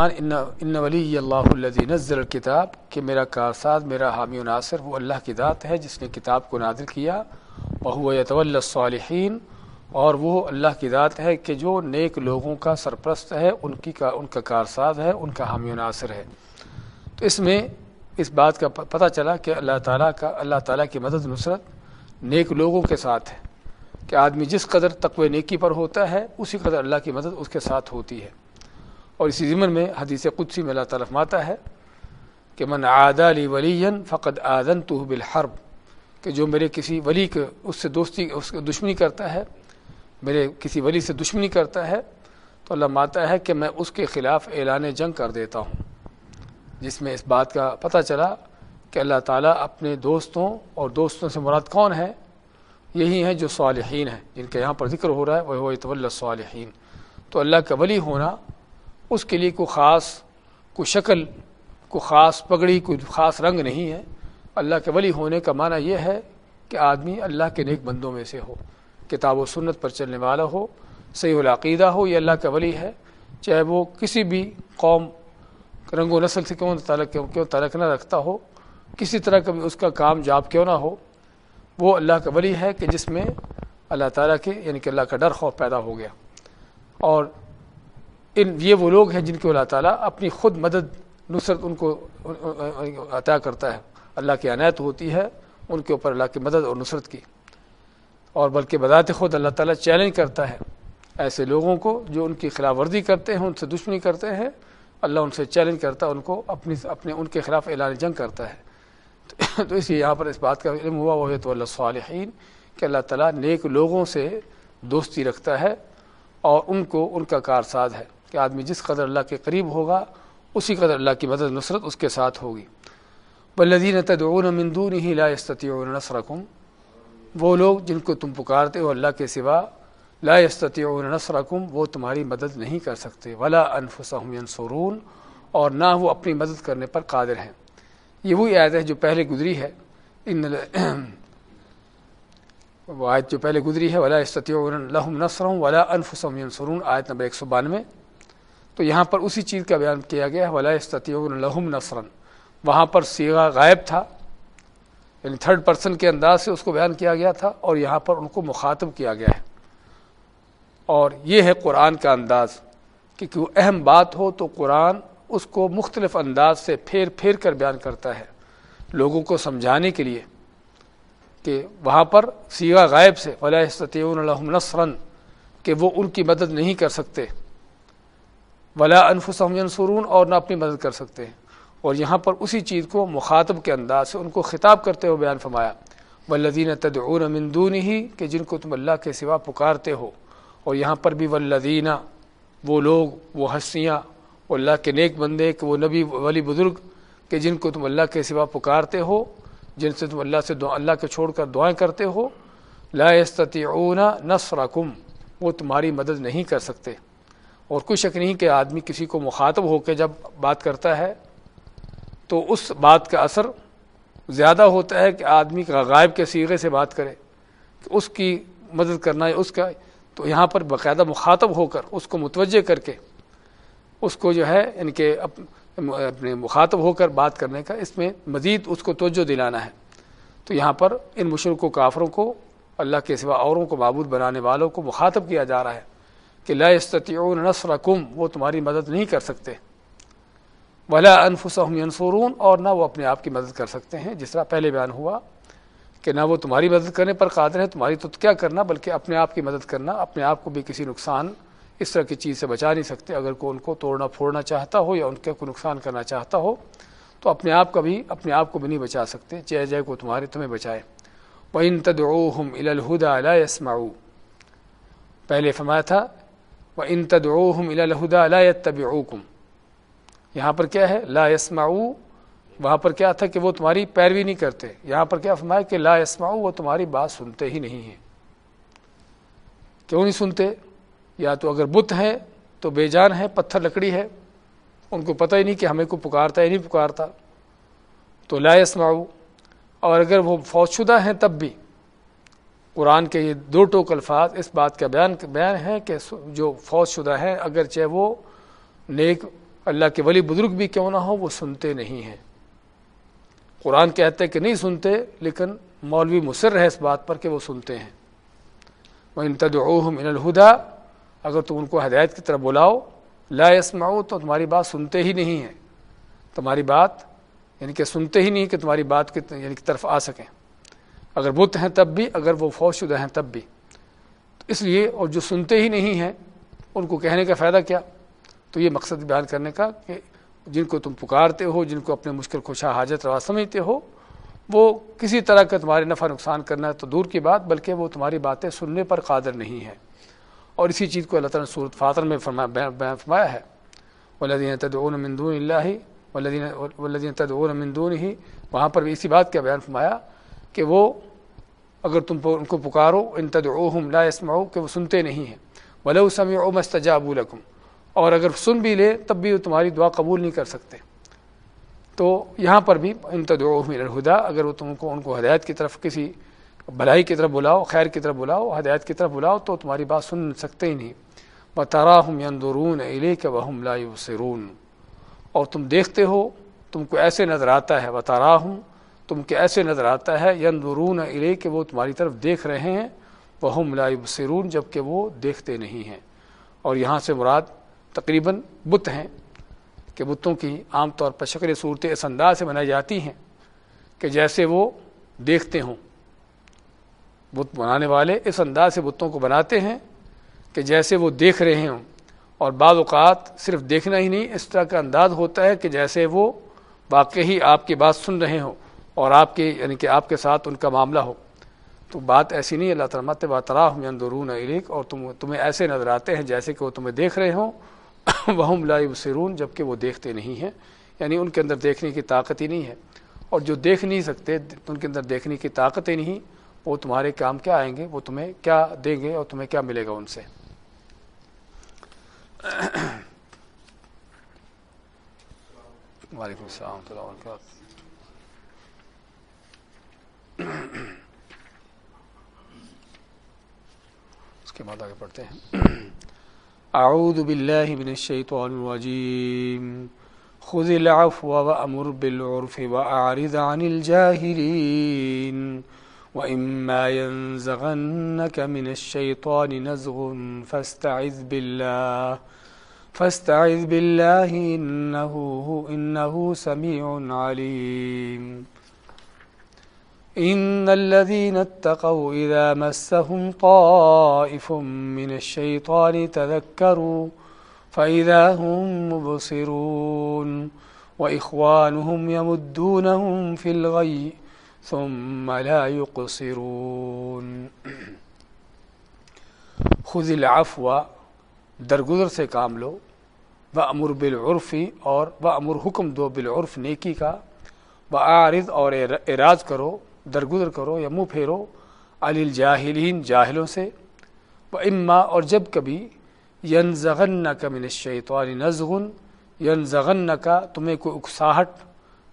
ان ولی اللہ الذي نزل الکتاب کہ میرا کارساز، میرا حامی و ناصر، وہ اللہ کی ذات ہے جس نے کتاب کو نازل کیا۔ وہ یتول الصالحین اور وہ اللہ کی ذات ہے کہ جو نیک لوگوں کا سرپرست ہے، ان کی کا، ان کا کارساز ہے، ان کا حامی و ناصر ہے۔ تو اس میں اس بات کا پتہ چلا کہ اللہ تعالیٰ کا، اللہ تعالیٰ کی مدد، نصرت نیک لوگوں کے ساتھ ہے۔ کہ آدمی جس قدر تقوی نیکی پر ہوتا ہے، اسی قدر اللہ کی مدد اس کے ساتھ ہوتی ہے۔ اور اسی ضمن میں حدیث قدسی میں اللہ تعالیٰ ماتا ہے کہ من عاد علی ولی فقط آدن تو بالحرب، کہ جو میرے کسی ولی کے اس سے دوستی، اس کو دشمنی کرتا ہے، میرے کسی ولی سے دشمنی کرتا ہے، تو اللہ ماتا ہے کہ میں اس کے خلاف اعلان جنگ کر دیتا ہوں۔ جس میں اس بات کا پتہ چلا کہ اللہ تعالیٰ اپنے دوستوں اور دوستوں سے مراد کون ہے؟ یہی ہیں جو صالحین ہیں، جن کے یہاں پر ذکر ہو رہا ہے، وہ طول صالحین تو اللہ کا ولی ہونا اس کے لیے کوئی خاص، کوئی شکل، کوئی خاص پگڑی، کوئی خاص رنگ نہیں ہے۔ اللہ کے ولی ہونے کا معنی یہ ہے کہ آدمی اللہ کے نیک بندوں میں سے ہو، کتاب و سنت پر چلنے والا ہو، صحیح العقیدہ ہو، یہ اللہ کا ولی ہے۔ چاہے وہ کسی بھی قوم، رنگ و نسل سے کیوں تعلق کیوں تعلق نہ رکھتا ہو، کسی طرح کا بھی اس کا کام جاب کیوں نہ ہو، وہ اللہ کا ولی ہے کہ جس میں اللہ تعالیٰ کے یعنی کہ اللہ کا ڈر خوف پیدا ہو گیا۔ اور ان یہ وہ لوگ ہیں جن کو اللہ تعالیٰ اپنی خود مدد نصرت ان کو عطا کرتا ہے۔ اللہ کی عنایت ہوتی ہے ان کے اوپر اللہ کی مدد اور نصرت کی۔ اور بلکہ بذات خود اللہ تعالیٰ چیلنج کرتا ہے۔ ایسے لوگوں کو جو ان کی خلاف ورزی کرتے ہیں، ان سے دشمنی کرتے ہیں، اللہ ان سے چیلنج کرتا ہے، ان کو اپنی، اپنے ان کے خلاف اعلان جنگ کرتا ہے۔ تو اس لیے یہاں پر اس بات کا علم ہوا وہ تو اللہ صالحین کہ اللہ تعالیٰ نیک لوگوں سے دوستی رکھتا ہے اور ان کو ان کا کارساز ہے۔ کہ آدمی جس قدر اللہ کے قریب ہوگا، اسی قدر اللہ کی مدد نصرت اس کے ساتھ ہوگی۔ بلدین تدعون من دون ہی لا يستطيعون نصركم۔ وہ لوگ جن کو تم پکارتے ہو اللہ کے سوا، لا يستطيعون نصركم، وہ تمہاری مدد نہیں کر سکتے۔ ولا انفسهم ينصرون۔ اور نہ وہ اپنی مدد کرنے پر قادر ہیں۔ یہ وہی آیت ہے جو پہلے گزری ہے۔ ان وہ آیت جو پہلے گزری ہے۔ ولا استطيعون لهم نصرا ولا انفسهم ينصرون۔ آیت نمبر 192 تو یہاں پر اسی چیز کا بیان کیا گیا ہے ولا الحم نثرن وہاں پر سیگا غائب تھا یعنی تھرڈ پرسن کے انداز سے اس کو بیان کیا گیا تھا اور یہاں پر ان کو مخاطب کیا گیا ہے۔ اور یہ ہے قرآن کا انداز کہ وہ اہم بات ہو تو قرآن اس کو مختلف انداز سے پھیر پھیر کر بیان کرتا ہے۔ لوگوں کو سمجھانے کے لیے کہ وہاں پر سیگا غائب سے ولا الحم نثرن کہ وہ ان کی مدد نہیں کر سکتے۔ ولا انفسهم ينصرون اور نہ اپنی مدد کر سکتے ہیں۔ اور یہاں پر اسی چیز کو مخاطب کے انداز سے ان کو خطاب کرتے ہوئے بیان فرمایا والذین تدعون من دونه، کہ جن کو تم اللہ کے سوا پکارتے ہو۔ اور یہاں پر بھی والذین وہ لوگ، وہ ہستیاں اللہ کے نیک بندے، کہ وہ نبی ولی بزرگ، کہ جن کو تم اللہ کے سوا پکارتے ہو، جن سے تم اللہ سے دعا، اللہ کے چھوڑ کر دعائیں کرتے ہو، لا يستطيعون نصرکم وہ تمہاری مدد نہیں کر سکتے۔ اور کوئی شک نہیں کہ آدمی کسی کو مخاطب ہو کے جب بات کرتا ہے تو اس بات کا اثر زیادہ ہوتا ہے کہ آدمی کا غائب کے سیغے سے بات کرے، کہ اس کی مدد کرنا ہے اس کا، تو یہاں پر باقاعدہ مخاطب ہو کر، اس کو متوجہ کر کے، اس کو جو ہے یعنی ان کے اپنے مخاطب ہو کر بات کرنے کا اس میں مزید اس کو توجہ دلانا ہے۔ تو یہاں پر ان مشرق و کافروں کو اللہ کے سوا اوروں کو معبود بنانے والوں کو مخاطب کیا جا رہا ہے۔ کہ لا استطیعون نصرکم، وہ تمہاری مدد نہیں کر سکتے۔ ولا انفسهم ينصرون اور نہ وہ اپنے آپ کی مدد کر سکتے ہیں۔ جس طرح پہلے بیان ہوا کہ نہ وہ تمہاری مدد کرنے پر قادر ہے، تمہاری تو کیا کرنا، بلکہ اپنے آپ کی مدد کرنا، اپنے آپ کو بھی کسی نقصان اس طرح کی چیز سے بچا نہیں سکتے۔ اگر کوئی ان کو توڑنا پھوڑنا چاہتا ہو یا ان کے کو نقصان کرنا چاہتا ہو، تو اپنے آپ کا بھی، اپنے آپ کو بھی نہیں بچا سکتے۔ جے جے کو تمہارے تمہیں بچائے۔ وَإِن تَدْعُوهُمْ إِلَى الْهُدَى لَا پہلے فرمایا تھا وہ ان تدعوہم الى الہدا لا يتبعوکم یہاں پر کیا ہے؟ لا يسمعو وہاں پر کیا تھا کہ وہ تمہاری پیروی نہیں کرتے۔ یہاں پر کیا فرمایا کہ لا يسمعو وہ تمہاری بات سنتے ہی نہیں ہیں۔ کیوں نہیں سنتے؟ یا تو اگر بت ہیں تو بے جان ہے پتھر لکڑی ہے۔ ان کو پتہ ہی نہیں کہ ہمیں کو پکارتا ہے نہیں پکارتا۔ تو لا يسمعو اور اگر وہ فوج شدہ ہیں تب بھی قرآن کے یہ دو ٹوک الفاظ اس بات کا بیان بیان ہے کہ جو فوج شدہ ہیں، اگرچہ وہ نیک اللہ کے ولی بزرگ بھی کیوں نہ ہو وہ سنتے نہیں ہیں۔ قرآن کہتے کہ نہیں سنتے، لیکن مولوی مصر ہے اس بات پر کہ وہ سنتے ہیں۔ وہ انتدعوہم من الہدا اگر تم ان کو ہدایت کی طرف بلاؤ، لا يسمعو تو تمہاری بات سنتے ہی نہیں ہیں۔ تمہاری بات یعنی کہ سنتے ہی نہیں کہ تمہاری بات کی یعنی کی طرف آ سکیں۔ اگر بت ہیں تب بھی، اگر وہ فوج شدہ ہیں تب بھی۔ تو اس لیے اور جو سنتے ہی نہیں ہیں، ان کو کہنے کا فائدہ کیا؟ تو یہ مقصد بیان کرنے کا کہ جن کو تم پکارتے ہو، جن کو اپنے مشکل خوشا حاجت روا سمجھتے ہو، وہ کسی طرح کا تمہارے نفع نقصان کرنا تو دور کی بات، بلکہ وہ تمہاری باتیں سننے پر قادر نہیں ہے اور اسی چیز کو اللہ تعالیٰ نے صورت فاطر میں فرمایا بیان فرمایا ہے۔ ولدین تدعون من دون اللہ ولدین ولدین تدعون من دون ہی وہاں پر بھی اسی بات کا بیان فرمایا کہ وہ اگر تم ان کو پکارو، ان تدعوہم لا يسمعو کہ وہ سنتے نہیں ہیں۔ ولو سمعوا مستجابوا لكم۔ اور اگر سن بھی لے، تب بھی وہ تمہاری دعا قبول نہیں کر سکتے۔ تو یہاں پر بھی ان تدعوہم الى الہدا، اگر وہ تم کو ان کو ہدایت کی طرف کسی بھلائی کی طرف بلاؤ، خیر کی طرف بلاؤ، ہدایت کی طرف بلاؤ، تو تمہاری بات سن سکتے ہی نہیں۔ وتراہم ينظرون الیک وهم لا يبصرون۔ اور تم دیکھتے ہو، تم کو ایسے نظر آتا ہے۔ وتراہم تم کے ایسے نظر آتا ہے یندرون ارے کہ وہ تمہاری طرف دیکھ رہے ہیں وہ ہم لائب سرون جبکہ وہ دیکھتے نہیں ہیں۔ اور یہاں سے مراد تقریباً بت ہیں، کہ بتوں کی عام طور پر شکل صورتیں اس انداز سے بنائی جاتی ہیں، کہ جیسے وہ دیکھتے ہوں۔ بت بنانے والے اس انداز سے بتوں کو بناتے ہیں، کہ جیسے وہ دیکھ رہے ہوں۔ اور بعض اوقات صرف دیکھنا ہی نہیں، اس طرح کا انداز ہوتا ہے، کہ جیسے وہ واقعی آپ کی بات سن رہے ہوں۔ اور آپ کے یعنی کہ آپ کے ساتھ ان کا معاملہ ہو۔ تو بات ایسی نہیں اللہ تعالیٰ مت باترا ہوں اندرون علیق اور تم تمہیں ایسے نظر آتے ہیں جیسے کہ وہ تمہیں دیکھ رہے ہوں۔ وہ لائب سرون جبکہ وہ دیکھتے نہیں ہیں۔ یعنی ان کے اندر دیکھنے کی طاقت ہی نہیں ہے۔ اور جو دیکھ نہیں سکتے، ان کے اندر دیکھنے کی طاقت ہی نہیں، وہ تمہارے کام کیا آئیں گے؟ وہ تمہیں کیا دیں گے اور تمہیں کیا ملے گا ان سے؟ وعلیکم السلام و وبرکاتہ۔ اس کے بعد آگے پڑھتے ہیں. اعوذ باللہ من الشیطان الرجیم. خذ العفو وامر بالعرف واعرض عن الجاهلين واما ينزغنك من الشيطان نزغ فاستعذ بالله فاستعذ بالله انه انه سميع عليم إن الذين اتقوا إذا مسهم طائف من الشيطان تذكروا فإذا هم مبصرون وإخوانهم يمدونهم في الغي ثم لا يقصرون. خذ العفو، درگزر سے کام لو و امر بالعرفی اور و امر حکم دو بالعرف، نیکی کا و عارض اور اراض کرو درگزر کرو یا منہ پھیرو علی الجاہلین جاہلوں سے۔ و اما، اور جب کبھی ینزغن کا من الشیطان نزغن ین زغن کا تمہیں کوئی اکساہٹ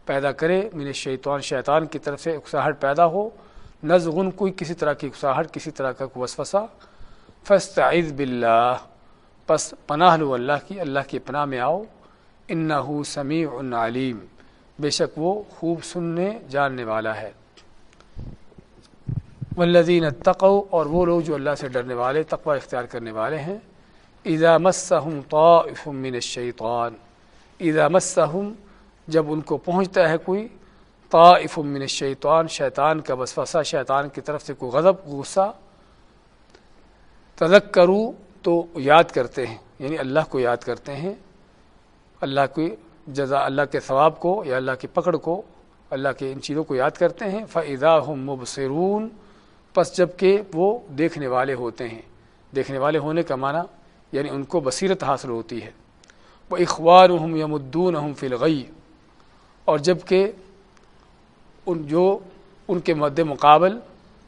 پیدا کرے، من الشیطان، شیطان کی طرف سے اکساہٹ پیدا ہو۔ نزغن، کوئی کسی طرح کی اکساہٹ، کسی طرح کا کوئی وسوسہ۔ فاستعذ باللہ، پس پناہ لو اللہ کی اللہ کی پناہ میں آؤ۔ انہو سمیع علیم، بے شک وہ خوب سننے، جاننے والا ہے۔ والذین اتقوا اور وہ لوگ جو اللہ سے ڈرنے والے، تقوی اختیار کرنے والے ہیں۔ اذا مسهم طائف من الشیطان، اذا مسهم جب ان کو پہنچتا ہے کوئی، طائف من الشیطان، شیطان کا وسوسہ، شیطان کی طرف سے کوئی غضب، غصہ تذکروا تو یاد کرتے ہیں۔ یعنی اللہ کو یاد کرتے ہیں۔ اللہ کی جزا، اللہ کے ثواب کو یا اللہ کی پکڑ کو، اللہ کے ان چیزوں کو یاد کرتے ہیں۔ فضا ہم مبصرون پس جبکہ وہ دیکھنے والے ہوتے ہیں۔ دیکھنے والے ہونے کا معنی یعنی ان کو بصیرت حاصل ہوتی ہے۔ وہ اخبار ہم یمدون ہم فلغی اور جبکہ ان جو ان کے مد مقابل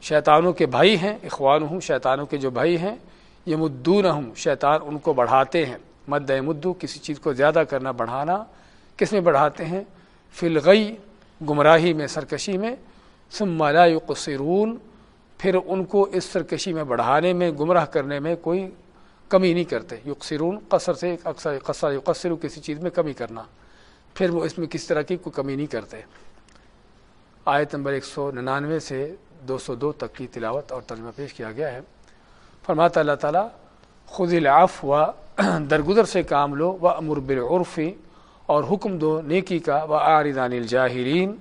شیطانوں کے بھائی ہیں اخوان ہوں شیطانوں کے جو بھائی ہیں یہ مدون ہوں شیطان ان کو بڑھاتے ہیں۔ مد مدو، کسی چیز کو زیادہ کرنا، بڑھانا، کس میں بڑھاتے ہیں؟ فلغی گمراہی میں، سرکشی میں۔ ثم لا يقصرون پھر ان کو اس سرکشی میں بڑھانے میں، گمراہ کرنے میں کوئی کمی نہیں کرتے۔ یقصرون، قصر سے اکثر قصر یقصر کسی چیز میں کمی کرنا۔ پھر وہ اس میں کس طرح کی کوئی کمی نہیں کرتے۔ آیت نمبر ایک سو ننانوے سے دو سو دو تک کی تلاوت اور ترجمہ پیش کیا گیا ہے۔ فرماتا اللہ تعالیٰ خود العف و درگزر سے کام لو و امر بالعرفی اور حکم دو نیکی کا و آردان الجاہرین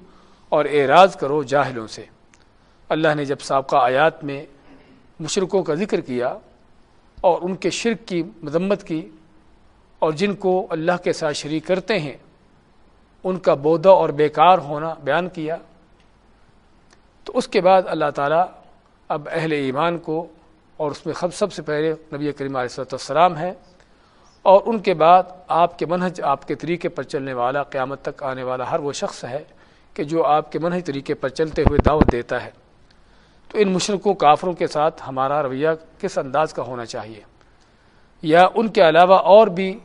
اور اعراض کرو جاہلوں سے۔ اللہ نے جب سابقہ آیات میں مشرقوں کا ذکر کیا اور ان کے شرک کی مذمت کی اور جن کو اللہ کے ساتھ شریک کرتے ہیں، ان کا بودا اور بیکار ہونا بیان کیا، تو اس کے بعد اللہ تعالیٰ اب اہل ایمان کو اور اس میں خب، سب سے پہلے نبی کریم علیہ السلام ہے اور ان کے بعد آپ کے منہج، آپ کے طریقے پر چلنے والا قیامت تک آنے والا ہر وہ شخص ہے کہ جو آپ کے منہج طریقے پر چلتے ہوئے دعوت دیتا ہے۔ تو ان مشرقوں کافروں کے ساتھ ہمارا رویہ کس انداز کا ہونا چاہیے؟ یا ان کے علاوہ اور بھی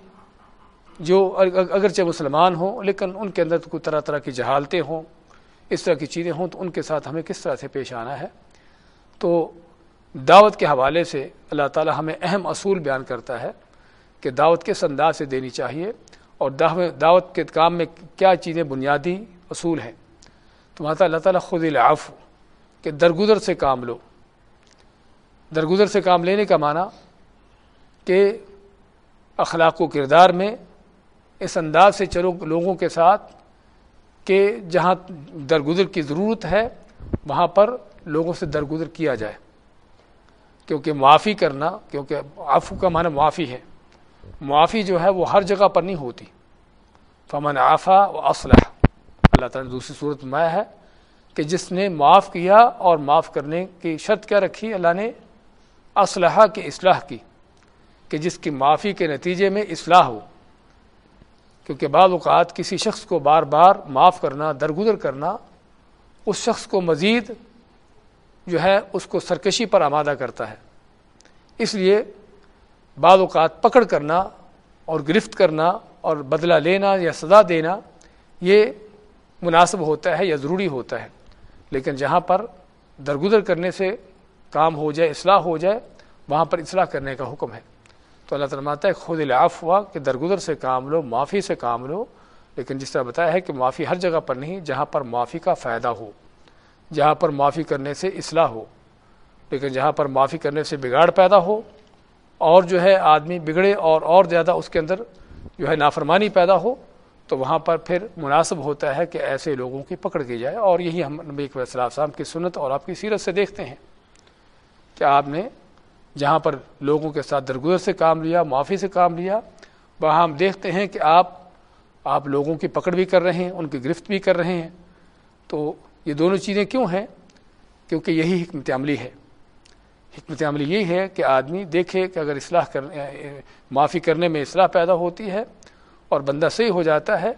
جو اگرچہ مسلمان ہوں، لیکن ان کے اندر کوئی طرح طرح کی جہالتیں ہوں، اس طرح کی چیزیں ہوں، تو ان کے ساتھ ہمیں کس طرح سے پیش آنا ہے؟ تو دعوت کے حوالے سے اللہ تعالی ہمیں اہم اصول بیان کرتا ہے کہ دعوت کس انداز سے دینی چاہیے اور دعوت کے کام میں کیا چیزیں بنیادی اصول ہیں؟ تو ماتا اللہ تعالیٰ خود العفو کہ درگزر سے کام لو۔ درگزر سے کام لینے کا معنی کہ اخلاق و کردار میں اس انداز سے چلو لوگوں کے ساتھ کہ جہاں درگزر کی ضرورت ہے، وہاں پر لوگوں سے درگزر کیا جائے۔ کیونکہ معافی کرنا، کیونکہ عفو کا معنی معافی ہے۔ معافی جو ہے، وہ ہر جگہ پر نہیں ہوتی۔ فمن آفا و اسلح اللہ تعالیٰ نے دوسری صورت میں ہے۔ کہ جس نے معاف کیا اور معاف کرنے کی شرط کیا رکھی، اللہ نے اسلحہ کی اصلاح کی کہ جس کی معافی کے نتیجے میں اصلاح ہو۔ کیونکہ بعض اوقات کسی شخص کو بار بار معاف کرنا، درگزر کرنا، اس شخص کو مزید جو ہے اس کو سرکشی پر آمادہ کرتا ہے۔ اس لیے بعض اوقات پکڑ کرنا اور گرفت کرنا اور بدلہ لینا یا سزا دینا، یہ مناسب ہوتا ہے یا ضروری ہوتا ہے۔ لیکن جہاں پر درگزر کرنے سے کام ہو جائے، اصلاح ہو جائے، وہاں پر اصلاح کرنے کا حکم ہے۔ تو اللہ تعالیٰ ہے، خود العاف ہوا کہ درگزر سے کام لو، معافی سے کام لو۔ لیکن جس طرح بتایا ہے کہ معافی ہر جگہ پر نہیں، جہاں پر معافی کا فائدہ ہو، جہاں پر معافی کرنے سے اصلاح ہو۔ لیکن جہاں پر معافی کرنے سے بگاڑ پیدا ہو، اور جو ہے آدمی بگڑے اور اور زیادہ اس کے اندر جو ہے نافرمانی پیدا ہو تو وہاں پر پھر مناسب ہوتا ہے کہ ایسے لوگوں کی پکڑ کی جائے اور یہی ہم نبی صلی اللہ کی سنت اور آپ کی سیرت سے دیکھتے ہیں کہ آپ نے جہاں پر لوگوں کے ساتھ درگزر سے کام لیا، معافی سے کام لیا، وہاں ہم دیکھتے ہیں کہ آپ آپ لوگوں کی پکڑ بھی کر رہے ہیں، ان کی گرفت بھی کر رہے ہیں۔ تو یہ دونوں چیزیں کیوں ہیں؟ کیونکہ یہی حکمت عملی ہے۔ حکمت عملی یہی ہے کہ آدمی دیکھے کہ اگر اصلاح کر معافی کرنے میں اصلاح پیدا ہوتی ہے اور بندہ صحیح ہو جاتا ہے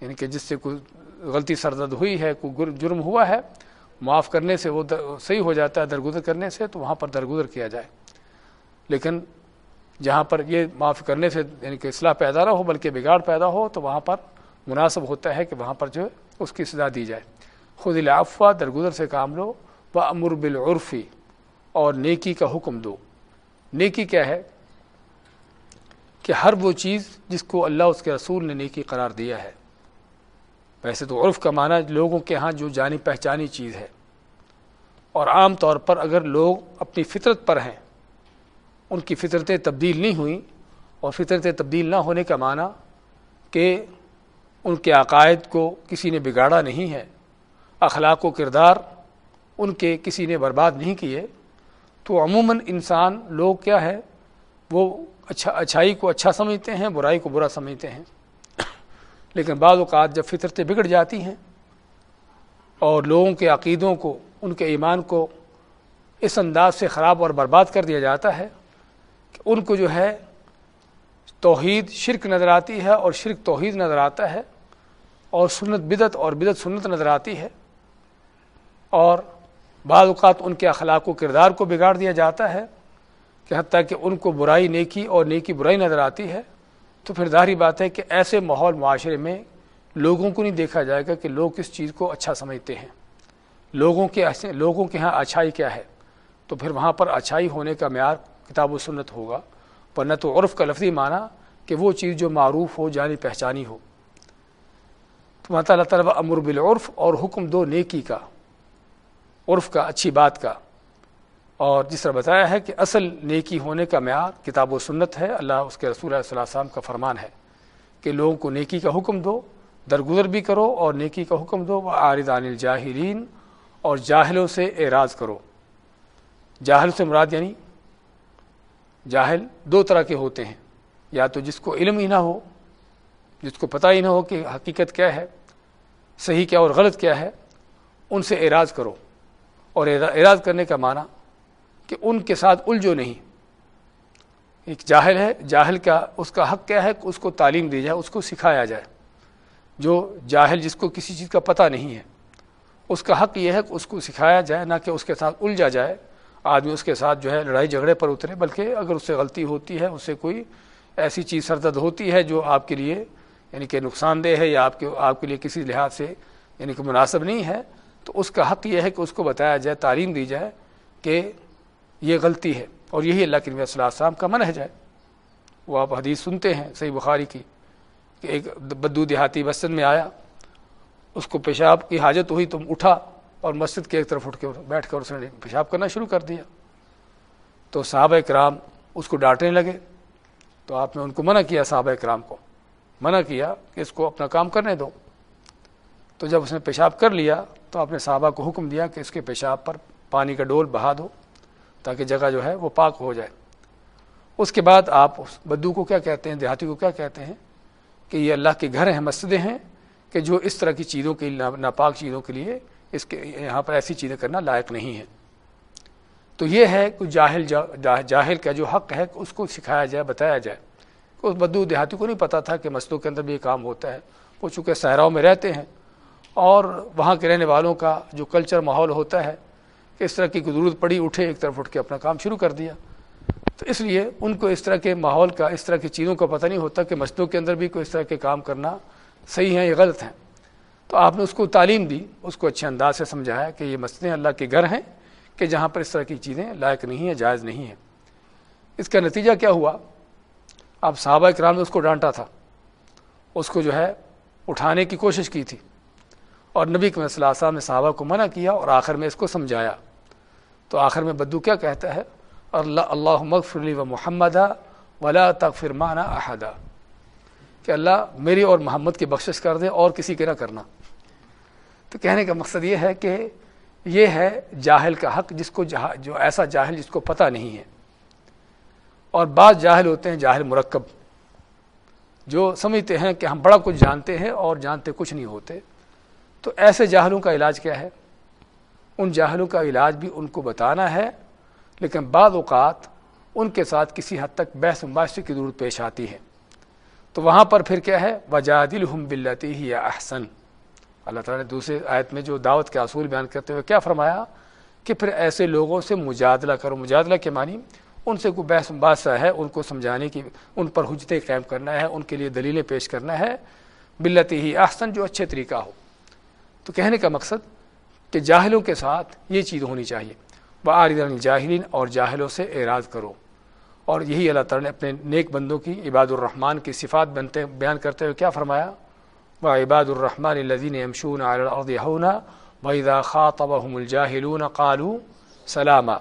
یعنی کہ جس سے کوئی غلطی سردرد ہوئی ہے، کوئی جرم ہوا ہے، معاف کرنے سے وہ صحیح ہو جاتا ہے، درگزر کرنے سے، تو وہاں پر درگزر کیا جائے۔ لیکن جہاں پر یہ معاف کرنے سے یعنی کہ اصلاح پیدا نہ ہو، بلکہ بگاڑ پیدا ہو، تو وہاں پر مناسب ہوتا ہے کہ وہاں پر جو ہے، اس کی سزا دی جائے۔ خود العفا درگزر سے کام لو و امر بالعرفی اور نیکی کا حکم دو۔ نیکی کیا ہے؟ کہ ہر وہ چیز جس کو اللہ اس کے رسول نے نیکی قرار دیا ہے۔ ویسے تو عرف کا معنی لوگوں کے ہاں جو جانی پہچانی چیز ہے۔ اور عام طور پر اگر لوگ اپنی فطرت پر ہیں، ان کی فطرتیں تبدیل نہیں ہوئیں اور فطرتیں تبدیل نہ ہونے کا معنی کہ ان کے عقائد کو کسی نے بگاڑا نہیں ہے، اخلاق و کردار ان کے کسی نے برباد نہیں کیے، تو عموماً انسان لوگ کیا ہے، وہ اچھا اچھائی کو اچھا سمجھتے ہیں، برائی کو برا سمجھتے ہیں۔ لیکن بعض اوقات جب فطرتیں بگڑ جاتی ہیں اور لوگوں کے عقیدوں کو، ان کے ایمان کو اس انداز سے خراب اور برباد کر دیا جاتا ہے کہ ان کو جو ہے توحید شرک نظر آتی ہے اور شرک توحید نظر آتا ہے اور سنت بدت اور بدت سنت نظر آتی ہے اور بعض اوقات ان کے اخلاق و کردار کو بگاڑ دیا جاتا ہے۔ کہ حتیٰ کہ ان کو برائی نیکی اور نیکی برائی نظر آتی ہے، تو پھر ظاہری بات ہے کہ ایسے ماحول معاشرے میں لوگوں کو نہیں دیکھا جائے گا کہ لوگ کس چیز کو اچھا سمجھتے ہیں۔ لوگوں کے لوگوں کے ہاں اچھائی کیا ہے؟ تو پھر وہاں پر اچھائی ہونے کا معیار کتاب و سنت ہوگا۔ ورنہ تو عرف کا لفظی معنی کہ وہ چیز جو معروف ہو، جانی پہچانی ہو۔ تو مطلب اللہ تعالیٰ امر بالعرف اور حکم دو نیکی کا، عرف کا، اچھی بات کا۔ اور جس طرح بتایا ہے کہ اصل نیکی ہونے کا معیار کتاب و سنت ہے، اللہ اس کے رسول علیہ اللہ وسلم کا فرمان ہے کہ لوگوں کو نیکی کا حکم دو، درگزر بھی کرو اور نیکی کا حکم دو وہ عارضان الجاہرین اور جاہلوں سے اعراض کرو۔ جاہل سے مراد یعنی جاہل دو طرح کے ہوتے ہیں۔ یا تو جس کو علم ہی نہ ہو، جس کو پتہ ہی نہ ہو کہ حقیقت کیا ہے، صحیح کیا اور غلط کیا ہے، ان سے اعراض کرو۔ اور اعراض کرنے کا معنی کہ ان کے ساتھ الجھو نہیں۔ ایک جاہل ہے، جاہل کا اس کا حق کیا ہے کہ اس کو تعلیم دی جائے، اس کو سکھایا جائے۔ جو جاہل جس کو کسی چیز کا پتہ نہیں ہے، اس کا حق یہ ہے کہ اس کو سکھایا جائے، نہ کہ اس کے ساتھ الجھا جائے۔ آدمی اس کے ساتھ جو ہے لڑائی جھگڑے پر اترے، بلکہ اگر اس سے غلطی ہوتی ہے، اس سے کوئی ایسی چیز سردرد ہوتی ہے جو آپ کے لیے یعنی کہ نقصان دہ ہے، یا آپ کے آپ کے لیے کسی لحاظ سے یعنی کہ مناسب نہیں ہے، تو اس کا حق یہ ہے کہ اس کو بتایا جائے، تعلیم دی جائے کہ یہ غلطی ہے اور یہی اللہ کے نبی صلی اللہ علیہ وسلم کا منحج ہے۔ وہ آپ حدیث سنتے ہیں صحیح بخاری کی کہ ایک بدو دیہاتی مسجد میں آیا، اس کو پیشاب کی حاجت ہوئی، تم اٹھا اور مسجد کے ایک طرف اٹھ کے بیٹھ کر اس نے پیشاب کرنا شروع کر دیا۔ تو صحابہ کرام اس کو ڈانٹنے لگے۔ تو آپ نے ان کو منع کیا، صحابہ کرام کو۔ منع کیا کہ اس کو اپنا کام کرنے دو۔ تو جب اس نے پیشاب کر لیا تو آپ نے صحابہ کو حکم دیا کہ اس کے پیشاب پر پانی کا ڈول بہا دو۔ تاکہ جگہ جو ہے وہ پاک ہو جائے۔ اس کے بعد آپ اس بدو کو کیا کہتے ہیں، دیہاتی کو کیا کہتے ہیں؟ کہ یہ اللہ کے گھر ہیں، مسجدیں ہیں، کہ جو اس طرح کی چیزوں کے ناپاک چیزوں کے لیے اس کے یہاں پر ایسی چیزیں کرنا لائق نہیں ہے تو یہ ہے کہ جاہل جاہل کا جو حق ہے، اس کو سکھایا جائے، بتایا جائے۔ اس بدو دیہاتی کو نہیں پتا تھا کہ مسجدوں کے اندر بھی یہ کام ہوتا ہے۔ وہ چونکہ صحراؤں میں رہتے ہیں اور وہاں کے رہنے والوں کا جو کلچر ماحول ہوتا ہے کہ اس طرح کی ضرورت پڑی، اٹھے، ایک طرف اٹھ کے اپنا کام شروع کر دیا۔ تو اس لیے ان کو اس طرح کے ماحول کا، اس طرح کی چیزوں کا پتہ نہیں ہوتا کہ مسجدوں کے اندر بھی کوئی اس طرح کے کام کرنا صحیح ہیں یا غلط ہیں۔ تو آپ نے اس کو تعلیم دی، اس کو اچھے انداز سے سمجھایا کہ یہ مسجدیں اللہ کے گھر ہیں، کہ جہاں پر اس طرح کی چیزیں لائق نہیں ہیں، جائز نہیں ہیں۔ اس کا نتیجہ کیا ہوا؟ اب صحابہ کرام نے اس کو ڈانٹا تھا۔ اس کو جو ہے اٹھانے کی کوشش کی تھی۔ اور نبی کے صلی اللہ نے صحابہ کو منع کیا اور آخر میں اس کو سمجھایا۔ تو آخر میں بدو کیا کہتا ہے؟ اللہ اللہ مغفر و محمد ولا تغفر مانا احدہ کہ اللہ میری اور محمد کی بخشش کر دے اور کسی کے نہ کرنا۔ تو کہنے کا مقصد یہ ہے کہ یہ ہے جاہل کا حق جس کو جو ایسا جاہل جس کو پتہ نہیں ہے۔ اور بعض جاہل ہوتے ہیں جاہل مرکب، جو سمجھتے ہیں کہ ہم بڑا کچھ جانتے ہیں اور جانتے کچھ نہیں ہوتے۔ تو ایسے جاہلوں کا علاج کیا ہے؟ ان جاہلوں کا علاج بھی ان کو بتانا ہے، لیکن بعض اوقات ان کے ساتھ کسی حد تک بحث مباحثے کی ضرورت پیش آتی ہے۔ تو وہاں پر پھر کیا ہے؟ وجادل ہم بلتی ہی احسن اللہ تعالیٰ نے دوسرے آیت میں جو دعوت کے اصول بیان کرتے ہوئے کیا فرمایا؟ کہ پھر ایسے لوگوں سے مجادلہ کرو۔ مجادلہ کے معنی ان سے کوئی بحث مباحثہ ہے، ان کو سمجھانے کی، ان پر حجتیں قائم کرنا ہے، ان کے لیے دلیلیں پیش کرنا ہے۔ بلتی ہی احسن جو اچھے طریقہ ہو۔ تو کہنے کا مقصد کہ جاہلوں کے ساتھ یہ چیز ہونی چاہیے۔ وہ آردن جاہلین اور جاہلوں سے اعراض کرو۔ اور یہی اللہ تعالیٰ نے اپنے نیک بندوں کی عباد الرحمن کی صفات بنتے بیان کرتے ہوئے کیا فرمایا؟ وہ عباد الرحمٰن الدین امشون علیہ ویدا خاطب الجاہلون قالو سلامہ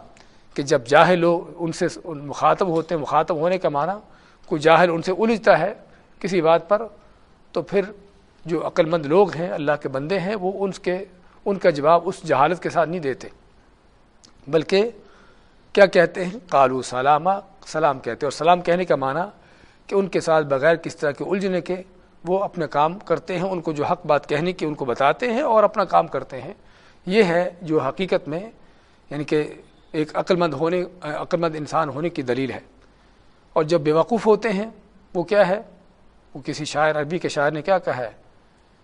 کہ جب جاہل ان سے مخاطب ہوتے ہیں مخاطب ہونے کا معنی کوئی جاہل ان سے الجھتا ہے کسی بات پر، تو پھر جو عقل مند لوگ ہیں، اللہ کے بندے ہیں، وہ ان کے ان کا جواب اس جہالت کے ساتھ نہیں دیتے۔ بلکہ کیا کہتے ہیں؟ قالو سلامہ سلام کہتے ہیں۔ اور سلام کہنے کا معنی کہ ان کے ساتھ بغیر کس طرح کے الجھنے کے وہ اپنے کام کرتے ہیں، ان کو جو حق بات کہنے کی ان کو بتاتے ہیں اور اپنا کام کرتے ہیں۔ یہ ہے جو حقیقت میں یعنی کہ ایک عقل مند ہونے عقل مند انسان ہونے کی دلیل ہے۔ اور جب بیوقوف ہوتے ہیں، وہ کیا ہے؟ وہ کسی شاعر، عربی کے شاعر نے کیا کہا ہے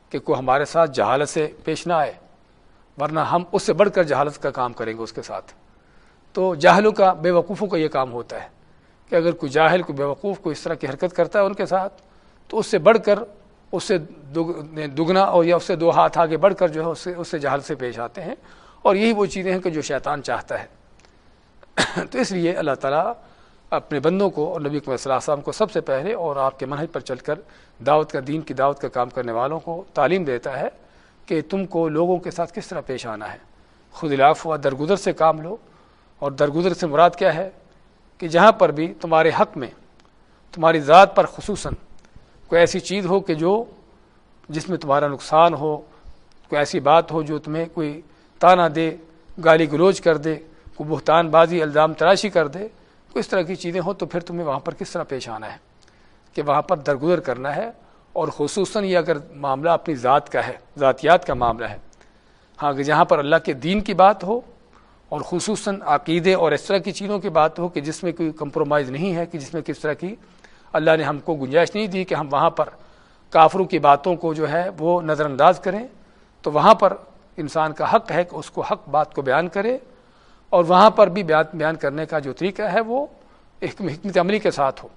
کہ کوئی ہمارے ساتھ جہالت سے پیش نہ آئے۔ ورنہ ہم اس سے بڑھ کر جہالت کا کام کریں گے اس کے ساتھ۔ تو جاہلوں کا بے وقوفوں کا یہ کام ہوتا ہے کہ اگر کوئی جاہل، کوئی بیوقوف کو اس طرح کی حرکت کرتا ہے ان کے ساتھ، تو اس سے بڑھ کر اس سے دگنا اور یا اس سے دو ہاتھ آگے بڑھ کر جو ہے اس سے اس سے جہل سے پیش آتے ہیں۔ اور یہی وہ چیزیں ہیں کہ جو شیطان چاہتا ہے۔ تو اس لیے اللہ تعالیٰ اپنے بندوں کو اور نبی صلی اللہ وسلم کو سب سے پہلے اور آپ کے منحج پر چل کر دعوت کا، دین کی دعوت کا کام کرنے والوں کو تعلیم دیتا ہے۔ کہ تم کو لوگوں کے ساتھ کس طرح پیش آنا ہے؟ خود الاف ہوا، درگزر سے کام لو، اور درگزر سے مراد کیا ہے؟ کہ جہاں پر بھی تمہارے حق میں، تمہاری ذات پر خصوصاً کوئی ایسی چیز ہو کہ جو، جس میں تمہارا نقصان ہو، کوئی ایسی بات ہو جو تمہیں کوئی تانا دے، گالی گلوچ کر دے، کوئی بہتان بازی، الزام تراشی کر دے، کوئی اس طرح کی چیزیں ہوں تو پھر تمہیں وہاں پر کس طرح پیش آنا ہے؟ کہ وہاں پر درگزر کرنا ہے اور خصوصاً یہ اگر معاملہ اپنی ذات کا ہے، ذاتیات کا معاملہ ہے ہاں کہ جہاں پر اللہ کے دین کی بات ہو اور خصوصاً عقیدے اور اس طرح کی چیزوں کی بات ہو کہ جس میں کوئی کمپرومائز نہیں ہے، کہ جس میں کس طرح کی اللہ نے ہم کو گنجائش نہیں دی کہ ہم وہاں پر کافروں کی باتوں کو جو ہے وہ نظر انداز کریں، تو وہاں پر انسان کا حق ہے کہ اس کو حق بات کو بیان کرے اور وہاں پر بھی بیان بیان کرنے کا جو طریقہ ہے وہ حکمت عملی کے ساتھ ہو۔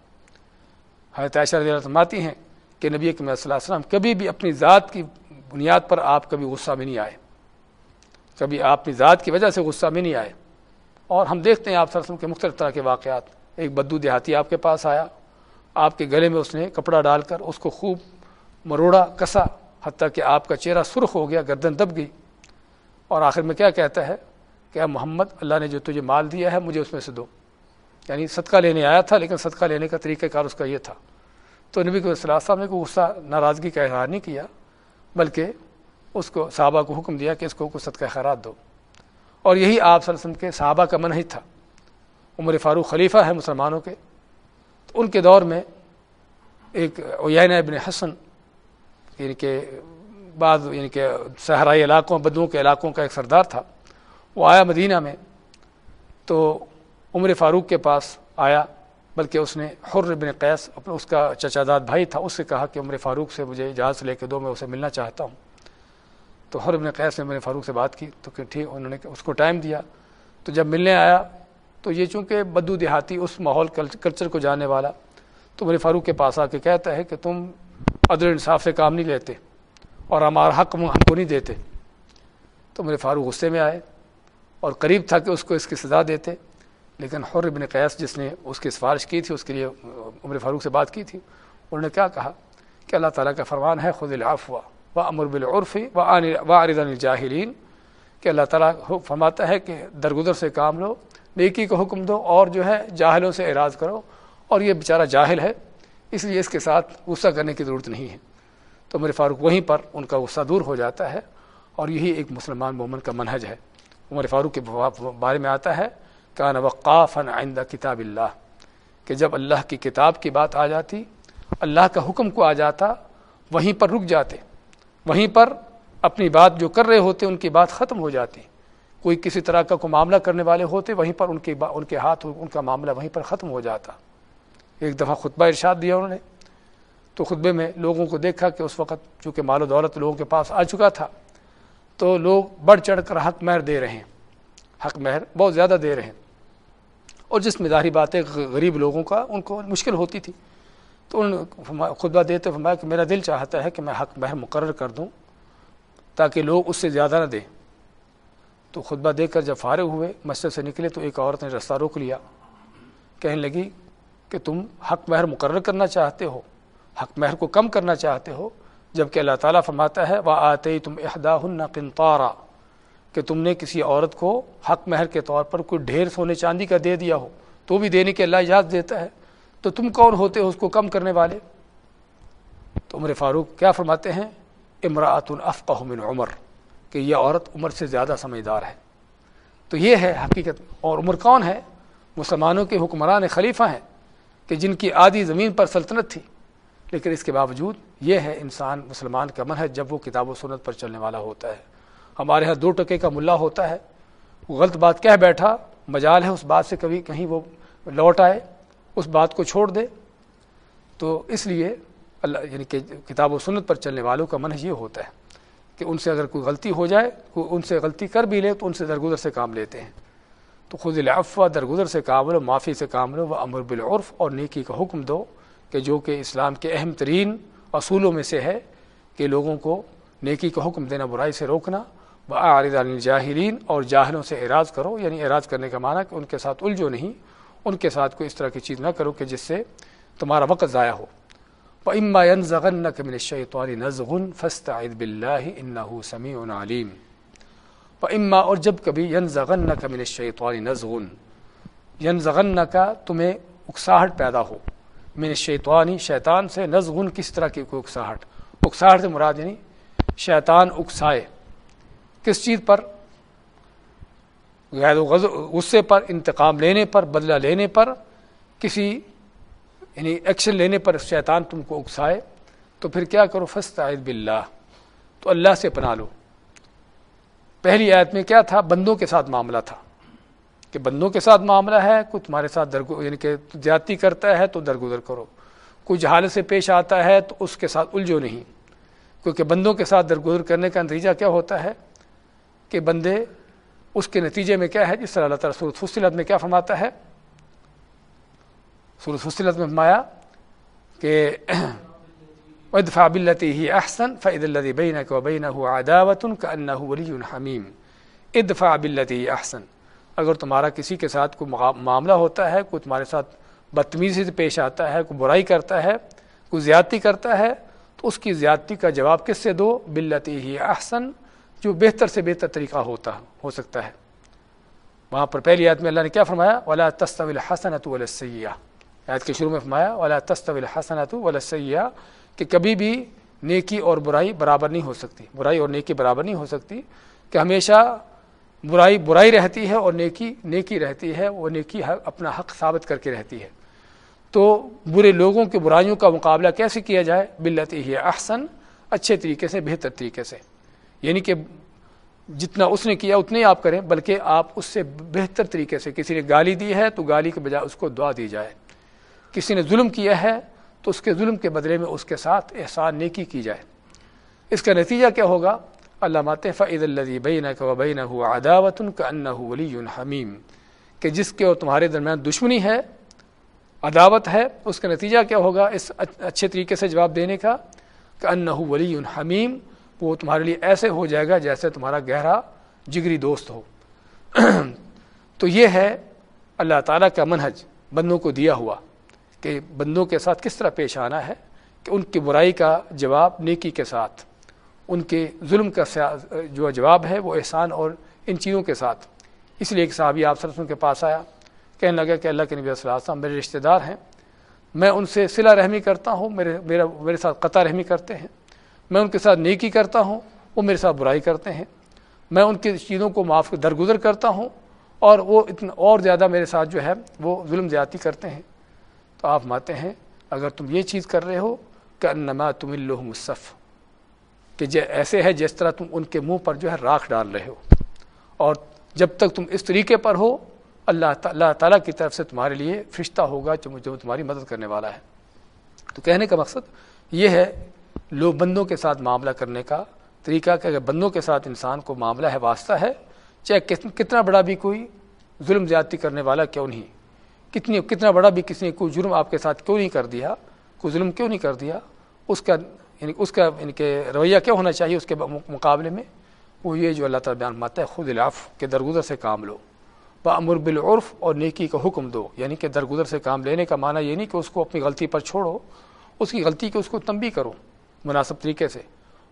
حضرت عائشہ رضی اللہ فرماتی ہیں کہ نبی صلی اللہ علیہ وسلم کبھی بھی اپنی ذات کی بنیاد پر آپ کبھی غصہ میں نہیں آئے۔ کبھی آپ اپنی ذات کی وجہ سے غصہ میں نہیں آئے۔ اور ہم دیکھتے ہیں آپ وسلم کے مختلف طرح کے واقعات۔ ایک بدو دیہاتی آپ کے پاس آیا۔ آپ کے گلے میں اس نے کپڑا ڈال کر اس کو خوب مروڑا، کسا، حتیٰ کہ آپ کا چہرہ سرخ ہو گیا، گردن دب گئی۔ اور آخر میں کیا کہتا ہے کہ محمد، اللہ نے جو تجھے مال دیا ہے، مجھے اس میں سے دو۔ یعنی صدقہ لینے آیا تھا، لیکن صدقہ لینے کا طریقہ کار اس کا یہ تھا۔ تو نبی کو صلاح صاحب نے کوئی غصہ، ناراضگی کا اظہار نہیں کیا، بلکہ اس کو صحابہ کو حکم دیا کہ اس کو صدقہ خیرات دو۔ اور یہی آپ صلی اللہ علیہ وسلم کے صحابہ کا منحج تھا۔ عمر فاروق خلیفہ ہے مسلمانوں کے۔ تو ان کے دور میں ایک اوین ابن حسن یعنی کہ بعض یعنی کہ صحرائی علاقوں بدوؤں کے علاقوں کا ایک سردار تھا۔ وہ آیا مدینہ میں تو عمر فاروق کے پاس آیا۔ بلکہ اس نے حر بن قیس اس کا چچا داد بھائی تھا، اس سے کہا کہ عمر فاروق سے مجھے اجازت لے کے دو، میں اسے ملنا چاہتا ہوں۔ تو حر بن قیس نے عمر فاروق سے بات کی، تو کہ ٹھیک، انہوں نے اس کو ٹائم دیا۔ تو جب ملنے آیا، تو یہ چونکہ بدو دیہاتی اس ماحول کلچر کو جاننے والا، تو عمر فاروق کے پاس آ کے کہتا ہے کہ تم عدل انصاف سے کام نہیں لیتے اور ہمارا حق ہم کو نہیں دیتے۔ تو میرے فاروق غصے میں آئے اور قریب تھا کہ اس کو اس کی سزا دیتے۔ لیکن حر ابن قیس جس نے اس کی سفارش کی تھی، اس کے لیے عمر فاروق سے بات کی تھی، انہوں نے کیا کہا؟ کہ اللہ تعالیٰ کا فرمان ہے خود العف و و امر بالعرف و عارض الجاہلین۔ کہ اللہ تعالیٰ فرماتا ہے کہ درگزر سے کام لو، نیکی کو حکم دو، اور جو ہے جاہلوں سے اعراض کرو۔ اور یہ بیچارہ جاہل ہے، اس لیے اس کے ساتھ غصہ کرنے کی ضرورت نہیں ہے۔ تو میرے فاروق وہیں پر ان کا غصہ دور ہو جاتا ہے، اور یہی ایک مسلمان مومن کا منہج ہے۔ عمر فاروق کے بارے میں آتا ہے کان وقاف آئندہ کتاب اللہ کہ جب اللہ کی کتاب کی بات آ جاتی، اللہ کا حکم کو آ جاتا، وہیں پر رک جاتے، وہیں پر اپنی بات جو کر رہے ہوتے، ان کی بات ختم ہو جاتی۔ کوئی کسی طرح کا کوئی معاملہ کرنے والے ہوتے، وہیں پر ان کے ان کے ہاتھ، ان کا معاملہ وہیں پر ختم ہو جاتا۔ ایک دفعہ خطبہ ارشاد دیا انہوں نے، تو خطبے میں لوگوں کو دیکھا کہ اس وقت چونکہ مال و دولت لوگوں کے پاس آ چکا تھا، تو لوگ بڑھ چڑھ کر حق مہر دے رہے ہیں۔ حق مہر بہت زیادہ دے رہے ہیں۔ اور جس میں ظاہری بات ہے غریب لوگوں کا ان کو مشکل ہوتی تھی۔ تو ان خطبہ دیتے فرمایا کہ میرا دل چاہتا ہے کہ میں حق مہر مقرر کر دوں تاکہ لوگ اس سے زیادہ نہ دیں۔ تو خطبہ دے کر جب فارغ ہوئے، مسجد سے نکلے تو ایک عورت نے رستہ روک لیا۔ کہنے لگی کہ تم حق مہر مقرر کرنا چاہتے ہو، حق مہر کو کم کرنا چاہتے ہو جبکہ اللہ تعالیٰ فرماتا ہے وہ آتے تم احدا کنتارا کہ تم نے کسی عورت کو حق مہر کے طور پر کوئی ڈھیر سونے چاندی کا دے دیا ہو، تو بھی دینے کے اللہ اجازت دیتا ہے۔ تو تم کون ہوتے ہو اس کو کم کرنے والے؟ تو عمر فاروق کیا فرماتے ہیں؟ امراۃ الفقہ من عمر، کہ یہ عورت عمر سے زیادہ سمجھدار ہے۔ تو یہ ہے حقیقت۔ اور عمر کون ہے؟ مسلمانوں کے حکمران خلیفہ ہیں، کہ جن کی آدھی زمین پر سلطنت تھی۔ لیکن اس کے باوجود یہ ہے انسان مسلمان کا من ہے جب وہ کتاب و سنت پر چلنے والا ہوتا ہے۔ ہمارے ہاں دو ٹکے کا ملا ہوتا ہے۔ وہ غلط بات کہہ بیٹھا، مجال ہے، اس بات سے کبھی کہیں وہ لوٹ آئے، اس بات کو چھوڑ دے۔ تو اس لیے اللہ یعنی کہ کتاب و سنت پر چلنے والوں کا منحج یہ ہوتا ہے کہ ان سے اگر کوئی غلطی ہو جائے کوئی ان سے غلطی کر بھی لے تو ان سے درگزر سے کام لیتے ہیں۔ تو خود العفو، درگزر سے کام لو، معافی سے کام لو وہ امر بالعرف اور نیکی کا حکم دو کہ جو کہ اسلام کے اہم ترین اصولوں میں سے ہے کہ لوگوں کو نیکی کا حکم دینا، برائی سے روکنا۔ عارض الجاہرین اور جاہلوں سے اعراض کرو یعنی اعراض کرنے کا معنی کہ ان کے ساتھ الجھو نہیں، ان کے ساتھ کوئی اس طرح کی چیز نہ کرو کہ جس سے تمہارا وقت ضائع ہو۔ اما ينزغن من الشيطان نزغ فاستعذ بالله انه سميع عليم۔ اما اور جب کبھی ينزغن من الشيطان نزغ ينزغن کا تمہیں اکساہٹ پیدا ہو۔ من الشیطانی شیطان سے نزغن کس طرح کی کوئی اکساہٹ؟ اکساہٹ سے مراد یعنی شیطان اکسائے۔ کس چیز پر؟ غصے پر، انتقام لینے پر، بدلہ لینے پر، کسی یعنی ایکشن لینے پر شیطان تم کو اکسائے، تو پھر کیا کرو؟ فسط باللہ، تو اللہ سے پناہ لو۔ پہلی آیت میں کیا تھا؟ بندوں کے ساتھ معاملہ تھا۔ کہ بندوں کے ساتھ معاملہ ہے، کوئی تمہارے ساتھ درگو یعنی کہ زیادتی کرتا ہے تو درگزر کرو۔ کوئی جہالت سے پیش آتا ہے تو اس کے ساتھ الجھو نہیں۔ کیونکہ بندوں کے ساتھ درگزر کرنے کا نتیجہ کیا ہوتا ہے؟ کہ بندے اس کے نتیجے میں کیا ہے جس طرح اللہ تعالیٰ سورت فصلت میں کیا فرماتا ہے؟ سورت فصلت میں فرمایا کہ ادفع بلتی ہی احسن فعد اللہ بین کو بین عداوت کا انّا ولی الحمیم ادفع بلتی احسن۔ اگر تمہارا کسی کے ساتھ کوئی معاملہ ہوتا ہے، کوئی تمہارے ساتھ بدتمیزی سے پیش آتا ہے، کوئی برائی کرتا ہے، کوئی زیادتی کرتا ہے، تو اس کی زیادتی کا جواب کس سے دو؟ بلتی ہی احسن جو بہتر سے بہتر طریقہ ہوتا ہو سکتا ہے۔ وہاں پر پہلی یاد میں اللہ نے کیا فرمایا؟ ولا تستویل حسنت ولسیہ یاد کے شروع میں فرمایا، ولا تستویل حسنت ولسیہ کہ کبھی بھی نیکی اور برائی برابر نہیں ہو سکتی۔ برائی اور نیکی برابر نہیں ہو سکتی۔ کہ ہمیشہ برائی برائی رہتی ہے اور نیکی نیکی رہتی ہے، وہ نیکی اپنا حق ثابت کر کے رہتی ہے۔ تو برے لوگوں کے برائیوں کا مقابلہ کیسے کیا جائے؟ بلتی ہی احسن اچھے طریقے سے، بہتر طریقے سے۔ یعنی کہ جتنا اس نے کیا اتنے ہی آپ کریں، بلکہ آپ اس سے بہتر طریقے سے کسی نے گالی دی ہے تو گالی کے بجائے اس کو دعا دی جائے۔ کسی نے ظلم کیا ہے تو اس کے ظلم کے بدلے میں اس کے ساتھ احسان نیکی کی جائے۔ اس کا نتیجہ کیا ہوگا؟ اللہ مات فعید الدی بین کا بین ہوا عداوت ان ولی حمیم کہ جس کے اور تمہارے درمیان دشمنی ہے، عداوت ہے، اس کا نتیجہ کیا ہوگا؟ اس اچھے طریقے سے جواب دینے کا کہ ان ولی حمیم وہ تمہارے لیے ایسے ہو جائے گا جیسے تمہارا گہرا جگری دوست ہو۔ تو یہ ہے اللہ تعالیٰ کا منہج، بندوں کو دیا ہوا کہ بندوں کے ساتھ کس طرح پیش آنا ہے، کہ ان کی برائی کا جواب، نیکی کے ساتھ، ان کے ظلم کا جو جواب ہے وہ احسان اور ان چیزوں کے ساتھ۔ اس لیے ایک صحابی آپ سرسوں کے پاس آیا، کہنے لگا کہ اللہ کے نبی صلی اللہ علیہ وسلم میرے رشتہ دار ہیں، میں ان سے صلہ رحمی کرتا ہوں، میرے، میرا، میرے ساتھ قطع رحمی کرتے ہیں۔ میں ان کے ساتھ نیکی کرتا ہوں، وہ میرے ساتھ برائی کرتے ہیں۔ میں ان کی چیزوں کو معاف، درگزر کرتا ہوں اور وہ اتنا اور زیادہ میرے ساتھ جو ہے وہ ظلم زیادتی کرتے ہیں۔ تو آپ ماتے ہیں، اگر تم یہ چیز کر رہے ہو کہ انما تم اللہ مصف کہ ایسے ہے جس طرح تم ان کے منہ پر جو ہے راکھ ڈال رہے ہو۔ اور جب تک تم اس طریقے پر ہو، اللہ تعالیٰ تعالیٰ کی طرف سے تمہارے لیے فرشتہ ہوگا جو تمہاری مدد کرنے والا ہے۔ تو کہنے کا مقصد یہ ہے لوگ بندوں کے ساتھ معاملہ کرنے کا طریقہ کہ اگر بندوں کے ساتھ انسان کو معاملہ ہے، واسطہ ہے، چاہے کتنا بڑا بھی کوئی ظلم زیادتی کرنے والا کیوں نہیں؟ کتنی، کتنا بڑا بھی کسی نے کوئی جرم آپ کے ساتھ کیوں نہیں کر دیا؟ کوئی ظلم کیوں نہیں کر دیا؟ اس کا یعنی اس کا یعنی کہ رویہ کیا ہونا چاہیے اس کے مقابلے میں؟ وہ یہ جو اللہ تعالیٰ بیان ماتا ہے، خود الاف کے درگزر سے کام لو۔ امر بالعرف اور نیکی کا حکم دو۔ یعنی کہ درگزر سے کام لینے کا معنی یہ نہیں کہ اس کو اپنی غلطی پر چھوڑو، اس کی غلطی کے اس کو تنبی کرو۔ مناسب طریقے سے۔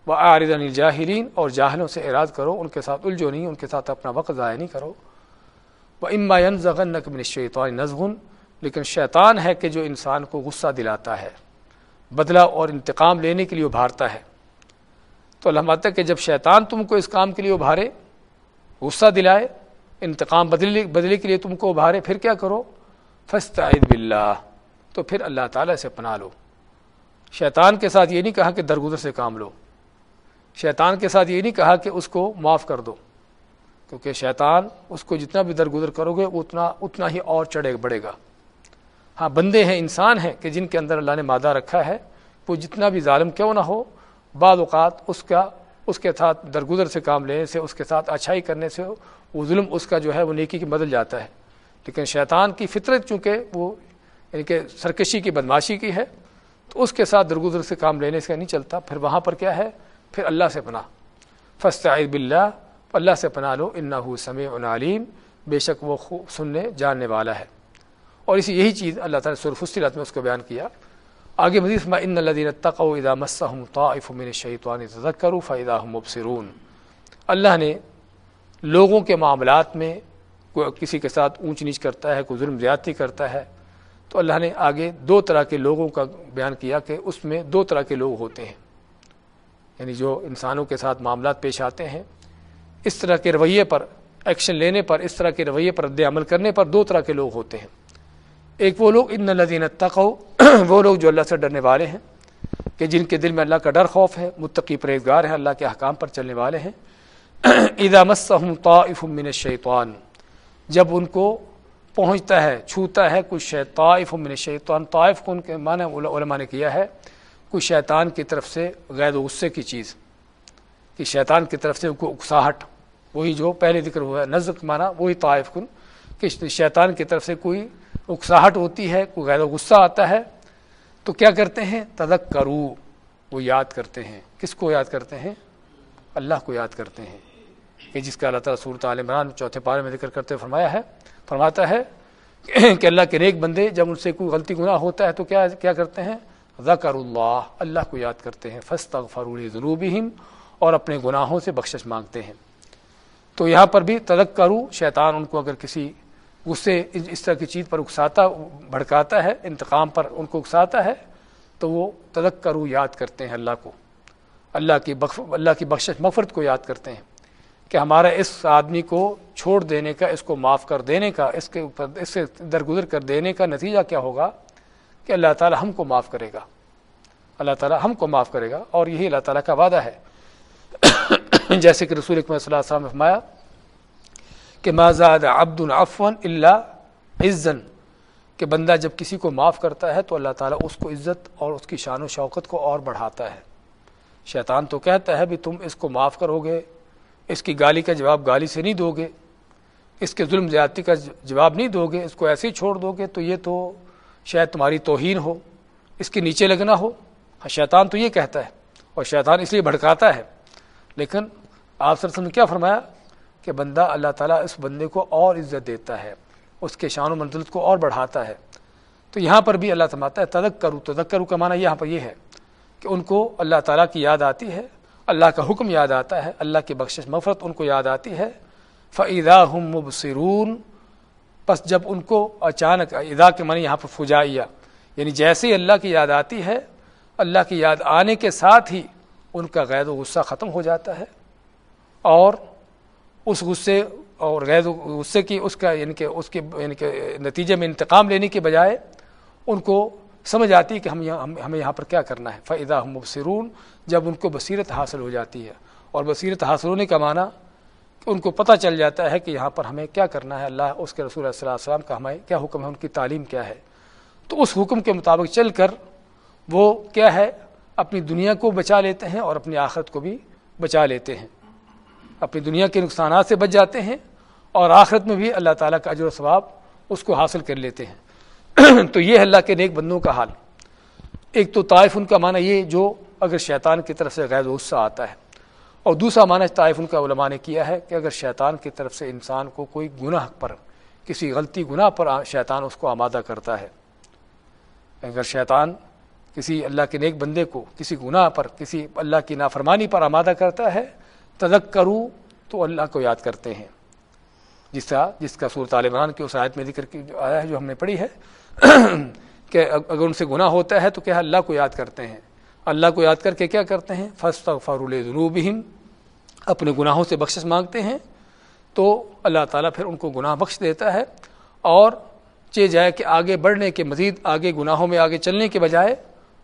وہ آردن جاہرین اور جاہلوں سے اراد کرو، ان کے ساتھ الجھو نہیں، ان کے ساتھ اپنا وقت ضائع نہیں کرو۔ وہ اما زغن نقم شیطان نظغن لیکن شیطان ہے کہ جو انسان کو غصہ دلاتا ہے، بدلہ اور انتقام لینے کے لیے ابھارتا ہے۔ تو اللہ کہ جب شیطان تم کو اس کام کے لیے ابھارے، غصہ دلائے، انتقام بدلے بدلے کے لیے تم کو ابھارے، پھر کیا کرو؟ فستعد باللہ تو پھر اللہ تعالیٰ سے پناہ لو۔ شیطان کے ساتھ یہ نہیں کہا کہ درگزر سے کام لو۔ شیطان کے ساتھ یہ نہیں کہا کہ اس کو معاف کر دو۔ کیونکہ شیطان اس کو جتنا بھی درگزر کرو گے، اتنا اتنا ہی اور چڑھے، بڑھے گا۔ ہاں بندے ہیں، انسان ہیں کہ جن کے اندر اللہ نے مادہ رکھا ہے، وہ جتنا بھی ظالم کیوں نہ ہو، بعض اوقات اس کا، اس کے ساتھ درگزر سے کام لینے سے، اس کے ساتھ اچھائی کرنے سے، وہ ظلم اس کا جو ہے، وہ نیکی کی بدل جاتا ہے۔ لیکن شیطان کی فطرت چونکہ وہ یعنی کہ سرکشی کی، بدماشی کی ہے تو اس کے ساتھ درگزر سے کام لینے سے نہیں چلتا، پھر وہاں پر کیا ہے؟ پھر اللہ سے پناہ۔ فسط بلّہ اللہ سے پناہ لو انّا سمع علیم، بے شک وہ خوب سننے، جاننے والا ہے۔ اور اسی یہی چیز اللہ تعالیٰ سرف الصلت میں اس کو بیان کیا۔ آگے مزید ان تو اللہ نے آگے دو طرح کے لوگوں کا بیان کیا کہ اس میں دو طرح کے لوگ ہوتے ہیں۔ یعنی جو انسانوں کے ساتھ معاملات پیش آتے ہیں، اس طرح کے رویے پر ایکشن لینے پر، اس طرح کے رویے پر، رد عمل کرنے پر دو طرح کے لوگ ہوتے ہیں۔ ایک وہ لوگ، ان لدین تقو وہ لوگ جو اللہ سے ڈرنے والے ہیں، کہ جن کے دل میں اللہ کا ڈر خوف ہے، متقی پرہیزگار ہیں، اللہ کے احکام پر چلنے والے ہیں۔ اذا مسهم طائف من الشیطان، جب ان کو پہنچتا ہے، چھوتا ہے کچھ طائف من الشیطان، طائف کو ان کے معنی علماء نے کیا ہے۔ کوئی شیطان کی طرف سے غیر غصے کی چیز، کہ شیطان کی طرف سے ان کو اکساہٹ، وہی جو پہلے ذکر ہوا ہے نظر مانا وہی طائف کن، کہ شیطان کی طرف سے کوئی اکساہٹ ہوتی ہے، کوئی غیر غصہ آتا ہے۔ تو کیا کرتے ہیں؟ تدک کرو وہ یاد کرتے ہیں۔ کس کو یاد کرتے ہیں؟ اللہ کو یاد کرتے ہیں۔ کہ جس کا اللہ تعالیٰ صورت عالمران چوتھے پارے میں ذکر کرتے فرمایا ہے فرماتا ہے کہ اللہ کے نیک بندے جب ان سے کوئی غلطی گناہ ہوتا ہے تو کیا کیا کرتے ہیں؟ ذکر اللہ اللہ کو یاد کرتے ہیں۔ فسط فرول ضروب اور اپنے گناہوں سے بخشش مانگتے ہیں۔ تو یہاں پر بھی تدک کرو شیطان ان کو اگر کسی غصے، اس طرح کی چیز پر اکساتا، بھڑکاتا ہے، انتقام پر ان کو اکساتا ہے، تو وہ تدک کرو یاد کرتے ہیں اللہ کو۔ اللہ کی بخ، اللہ کی بخشش مفرت کو یاد کرتے ہیں۔ کہ ہمارا اس آدمی کو چھوڑ دینے کا، اس کو معاف کر دینے کا، اس کے اوپر، اس سے درگزر کر دینے کا نتیجہ کیا ہوگا؟ کہ اللہ تعالیٰ ہم کو معاف کرے گا۔ اللہ تعالیٰ ہم کو معاف کرے گا اور یہی اللہ تعالیٰ کا وعدہ ہے۔ جیسے کہ رسول اکمل صلی اللہ علیہ وسلم نے فرمایا کہ مازاد عبد العفن اللہ عزن کہ بندہ جب کسی کو معاف کرتا ہے تو اللہ تعالیٰ اس کو عزت اور اس کی شان و شوقت کو اور بڑھاتا ہے۔ شیطان تو کہتا ہے بھی تم اس کو معاف کرو گے۔ اس کی گالی کا جواب گالی سے نہیں دو گے اس کے ظلم زیادتی کا جواب نہیں دو گے اس کو ایسے ہی چھوڑ دو گے تو یہ تو شاید تمہاری توہین ہو، اس کے نیچے لگنا ہو۔ ہاں شیطان تو یہ کہتا ہے اور شیطان اس لیے بھڑکاتا ہے۔ لیکن آپ سر نے کیا فرمایا؟ کہ بندہ اللہ تعالیٰ اس بندے کو اور عزت دیتا ہے، اس کے شان و منزلت کو اور بڑھاتا ہے۔ تو یہاں پر بھی اللہ تماتا ہے تدک کرو تدک کرو کا معنی یہاں پر یہ ہے کہ ان کو اللہ تعالیٰ کی یاد آتی ہے اللہ کا حکم یاد آتا ہے، اللہ کی بخشش مفرت ان کو یاد آتی ہے۔ فعدا ہم مبصرون۔ بس جب ان کو اچانک ادا کے معنی یہاں پر فجائیہ۔ یعنی جیسے ہی اللہ کی یاد آتی ہے، اللہ کی یاد آنے کے ساتھ ہی ان کا غیر و غصہ ختم ہو جاتا ہے۔ اور اس غصے، اور غیر غصے کی اس کا یعنی کہ اس کے یعنی کہ نتیجے میں انتقام لینے کے بجائے ان کو سمجھ آتی ہے کہ ہم یہاں ہمیں یہاں پر کیا کرنا ہے۔ فائدہ ہم مبصرون۔ جب ان کو بصیرت حاصل ہو جاتی ہے۔ اور بصیرت حاصل ہونے کا معنی کہ ان کو پتہ چل جاتا ہے کہ یہاں پر ہمیں کیا کرنا ہے۔ اللہ، اس کے رسول اللہ علیہ وسلم کا ہمیں کیا حکم ہے، ان کی تعلیم کیا ہے۔ تو اس حکم کے مطابق چل کر وہ کیا ہے، اپنی دنیا کو بچا لیتے ہیں اور اپنی آخرت کو بھی بچا لیتے ہیں۔ اپنی دنیا کے نقصانات سے بچ جاتے ہیں اور آخرت میں بھی اللہ تعالیٰ کا اجر و ثواب اس کو حاصل کر لیتے ہیں۔ تو یہ اللہ کے نیک بندوں کا حال۔ ایک تو طائف، ان کا معنی یہ جو اگر شیطان کی طرف سے غیر غصہ آتا ہے۔ اور دوسرا معنی طائف ان کا علماء نے کیا ہے کہ اگر شیطان کی طرف سے انسان کو کوئی گناہ پر، کسی غلطی گناہ پر شیطان اس کو آمادہ کرتا ہے۔ اگر شیطان کسی اللہ کے نیک بندے کو کسی گناہ پر، کسی اللہ کی نافرمانی پر آمادہ کرتا ہے تدک کروں تو اللہ کو یاد کرتے ہیں۔ جس طرح، جس کا صورت عالمان کی اس آیت میں ذکر کی آیا ہے جو ہم نے پڑھی ہے کہ اگر ان سے گناہ ہوتا ہے تو کیا اللہ کو یاد کرتے ہیں۔ اللہ کو یاد کر کے کیا کرتے ہیں؟ فسط فارول جنوب اپنے گناہوں سے بخشش مانگتے ہیں۔ تو اللہ تعالیٰ پھر ان کو گناہ بخش دیتا ہے۔ اور چے جائے کہ آگے بڑھنے کے مزید، آگے گناہوں میں آگے چلنے کے بجائے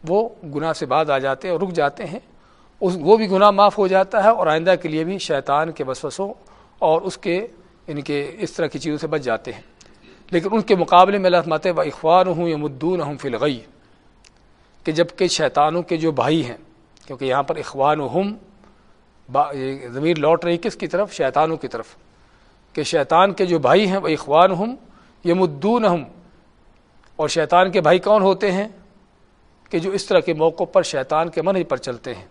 وہ گناہ سے بعد آ جاتے ہیں اور رک جاتے ہیں۔ اس، وہ بھی گناہ معاف ہو جاتا ہے اور آئندہ کے لیے بھی شیطان کے وسوسوں اور اس کے یعنی ان کے اس طرح کی چیزوں سے بچ جاتے ہیں۔ لیکن ان کے مقابلے میں اللہ مات و اخوان ہوں یا مدون ہوں فلغی کہ جبکہ شیطانوں کے جو بھائی ہیں، کیونکہ یہاں پر اخوان و ہم ضمیر لوٹ رہی کس کی طرف؟ شیطانوں کی طرف۔ کہ شیطان کے جو بھائی ہیں، وہ اخوان ہم یہ مدون ہم اور شیطان کے بھائی کون ہوتے ہیں؟ کہ جو اس طرح کے موقع پر شیطان کے منج پر چلتے ہیں۔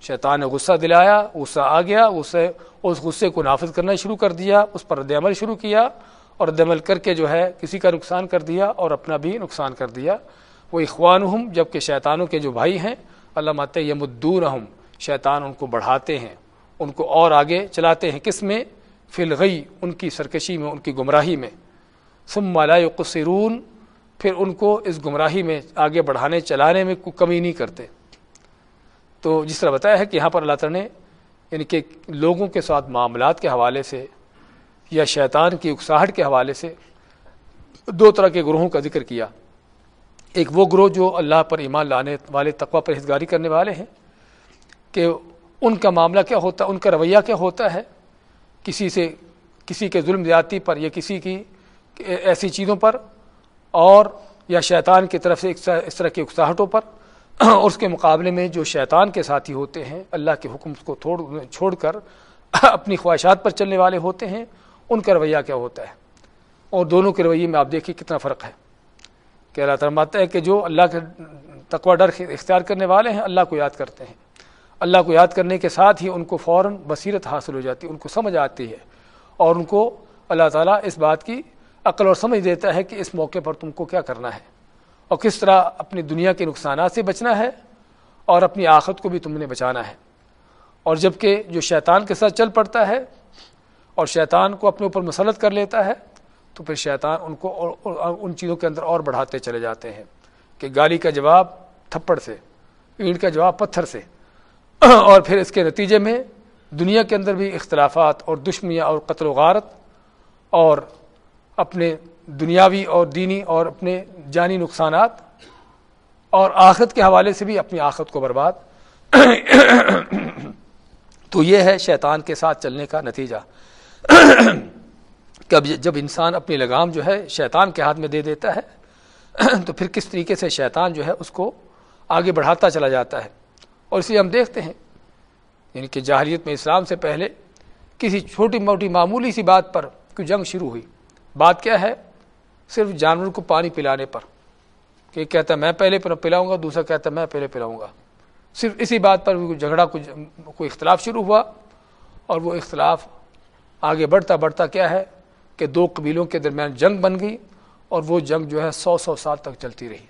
شیطان نے غصہ دلایا، غصہ آ گیا اسے اس غصے کو نافذ کرنا شروع کر دیا، اس پر رد عمل شروع کیا اور دمل کر کے جو ہے، کسی کا نقصان کر دیا اور اپنا بھی نقصان کر دیا۔ وہ اخوان ہم جبکہ شیطانوں کے جو بھائی ہیں، اللہ مات یمدون ہم شیطان ان کو بڑھاتے ہیں، ان کو اور آگے چلاتے ہیں، کس میں؟ فلغی ان کی سرکشی میں، ان کی گمراہی میں۔ سم مالا قصرون پھر ان کو اس گمراہی میں آگے بڑھانے، چلانے میں کوئی کمی نہیں کرتے۔ تو جس طرح بتایا ہے کہ یہاں پر اللہ تعالیٰ نے یعنی کہ لوگوں کے ساتھ معاملات کے حوالے سے یا شیطان کی اکساہٹ کے حوالے سے دو طرح کے گروہوں کا ذکر کیا۔ ایک وہ گروہ جو اللہ پر ایمان لانے والے، تقوی پر کرنے والے ہیں کہ ان کا معاملہ کیا ہوتا ہے ان کا رویہ کیا ہوتا ہے؟ کسی سے، کسی کے ظلم زیادتی پر یا کسی کی ایسی چیزوں پر اور یا شیطان کی طرف سے اس طرح کی اکساہٹوں پر اور اس کے مقابلے میں جو شیطان کے ساتھی ہوتے ہیں، اللہ کے حکم کو چھوڑ کر اپنی خواہشات پر چلنے والے ہوتے ہیں، ان کا رویہ کیا ہوتا ہے؟ اور دونوں کے رویے میں آپ دیکھیے کتنا فرق ہے۔ کہ اللہ تعالیٰ ہے کہ جو اللہ کے تقوی ڈر اختیار کرنے والے ہیں، اللہ کو یاد کرتے ہیں۔ اللہ کو یاد کرنے کے ساتھ ہی ان کو فوراً بصیرت حاصل ہو جاتی ہے ان کو سمجھ آتی ہے۔ اور ان کو اللہ تعالیٰ اس بات کی عقل اور سمجھ دیتا ہے کہ اس موقع پر تم کو کیا کرنا ہے۔ اور کس طرح اپنی دنیا کے نقصانات سے بچنا ہے اور اپنی آخت کو بھی تم نے بچانا ہے۔ اور جبکہ جو شیطان کے ساتھ چل پڑتا ہے اور شیطان کو اپنے اوپر مسلط کر لیتا ہے تو پھر شیطان ان کو اور ان چیزوں کے اندر اور بڑھاتے چلے جاتے ہیں کہ گالی کا جواب تھپڑ سے، اینٹ کا جواب پتھر سے۔ اور پھر اس کے نتیجے میں دنیا کے اندر بھی اختلافات اور دشمنیاں اور قتل و غارت اور اپنے دنیاوی اور دینی اور اپنے جانی نقصانات اور آخت کے حوالے سے بھی اپنی آخت کو برباد۔ تو یہ ہے شیطان کے ساتھ چلنے کا نتیجہ۔ کب جب انسان اپنی لگام جو ہے شیطان کے ہاتھ میں دے دیتا ہے، تو پھر کس طریقے سے شیطان جو ہے اس کو آگے بڑھاتا چلا جاتا ہے؟ اور اس لیے ہم دیکھتے ہیں یعنی کہ جاہلیت میں اسلام سے پہلے کسی چھوٹی موٹی معمولی سی بات پر کوئی جنگ شروع ہوئی۔ بات کیا ہے؟ صرف جانور کو پانی پلانے پر۔ کہ کہتا ہے میں پہلے پلاؤں گا، دوسرا کہتا ہے میں پہلے پلاؤں گا۔ صرف اسی بات پر جھگڑا کوئی اختلاف شروع ہوا اور وہ اختلاف آگے بڑھتا بڑھتا کیا ہے؟ کہ دو قبیلوں کے درمیان جنگ بن گئی اور وہ جنگ جو ہے سو سو سال تک چلتی رہی۔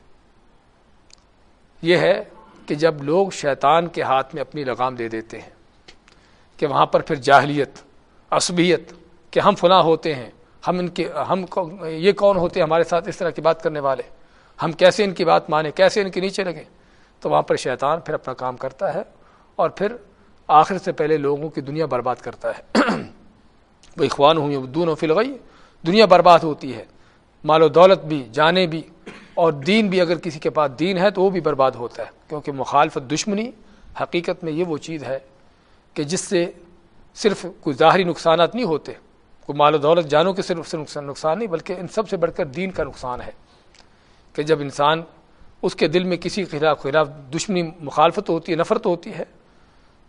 یہ ہے کہ جب لوگ شیطان کے ہاتھ میں اپنی لگام دے دیتے ہیں کہ وہاں پر پھر جاہلیت، عصبیت کہ ہم فلاں ہوتے ہیں، ہم ان کے، ہم یہ کون ہوتے ہیں، ہمارے ساتھ اس طرح کی بات کرنے والے۔ ہم کیسے ان کی بات مانیں کیسے ان کے نیچے لگے؟ تو وہاں پر شیطان پھر اپنا کام کرتا ہے اور پھر آخر سے پہلے لوگوں کی دنیا برباد کرتا ہے۔ وہ اخوان ہوں دون و فلغی دنیا برباد ہوتی ہے، مال و دولت بھی، جانے بھی، اور دین بھی اگر کسی کے پاس دین ہے تو وہ بھی برباد ہوتا ہے، کیونکہ مخالفت دشمنی، حقیقت میں یہ وہ چیز ہے کہ جس سے صرف کوئی ظاہری نقصانات نہیں ہوتے، کوئی مال و دولت جانوں کے صرف سے نقصان نہیں، بلکہ ان سب سے بڑھ کر دین کا نقصان ہے، کہ جب انسان اس کے دل میں کسی خلاف خلاف دشمنی، مخالفت ہوتی ہے، نفرت ہوتی ہے،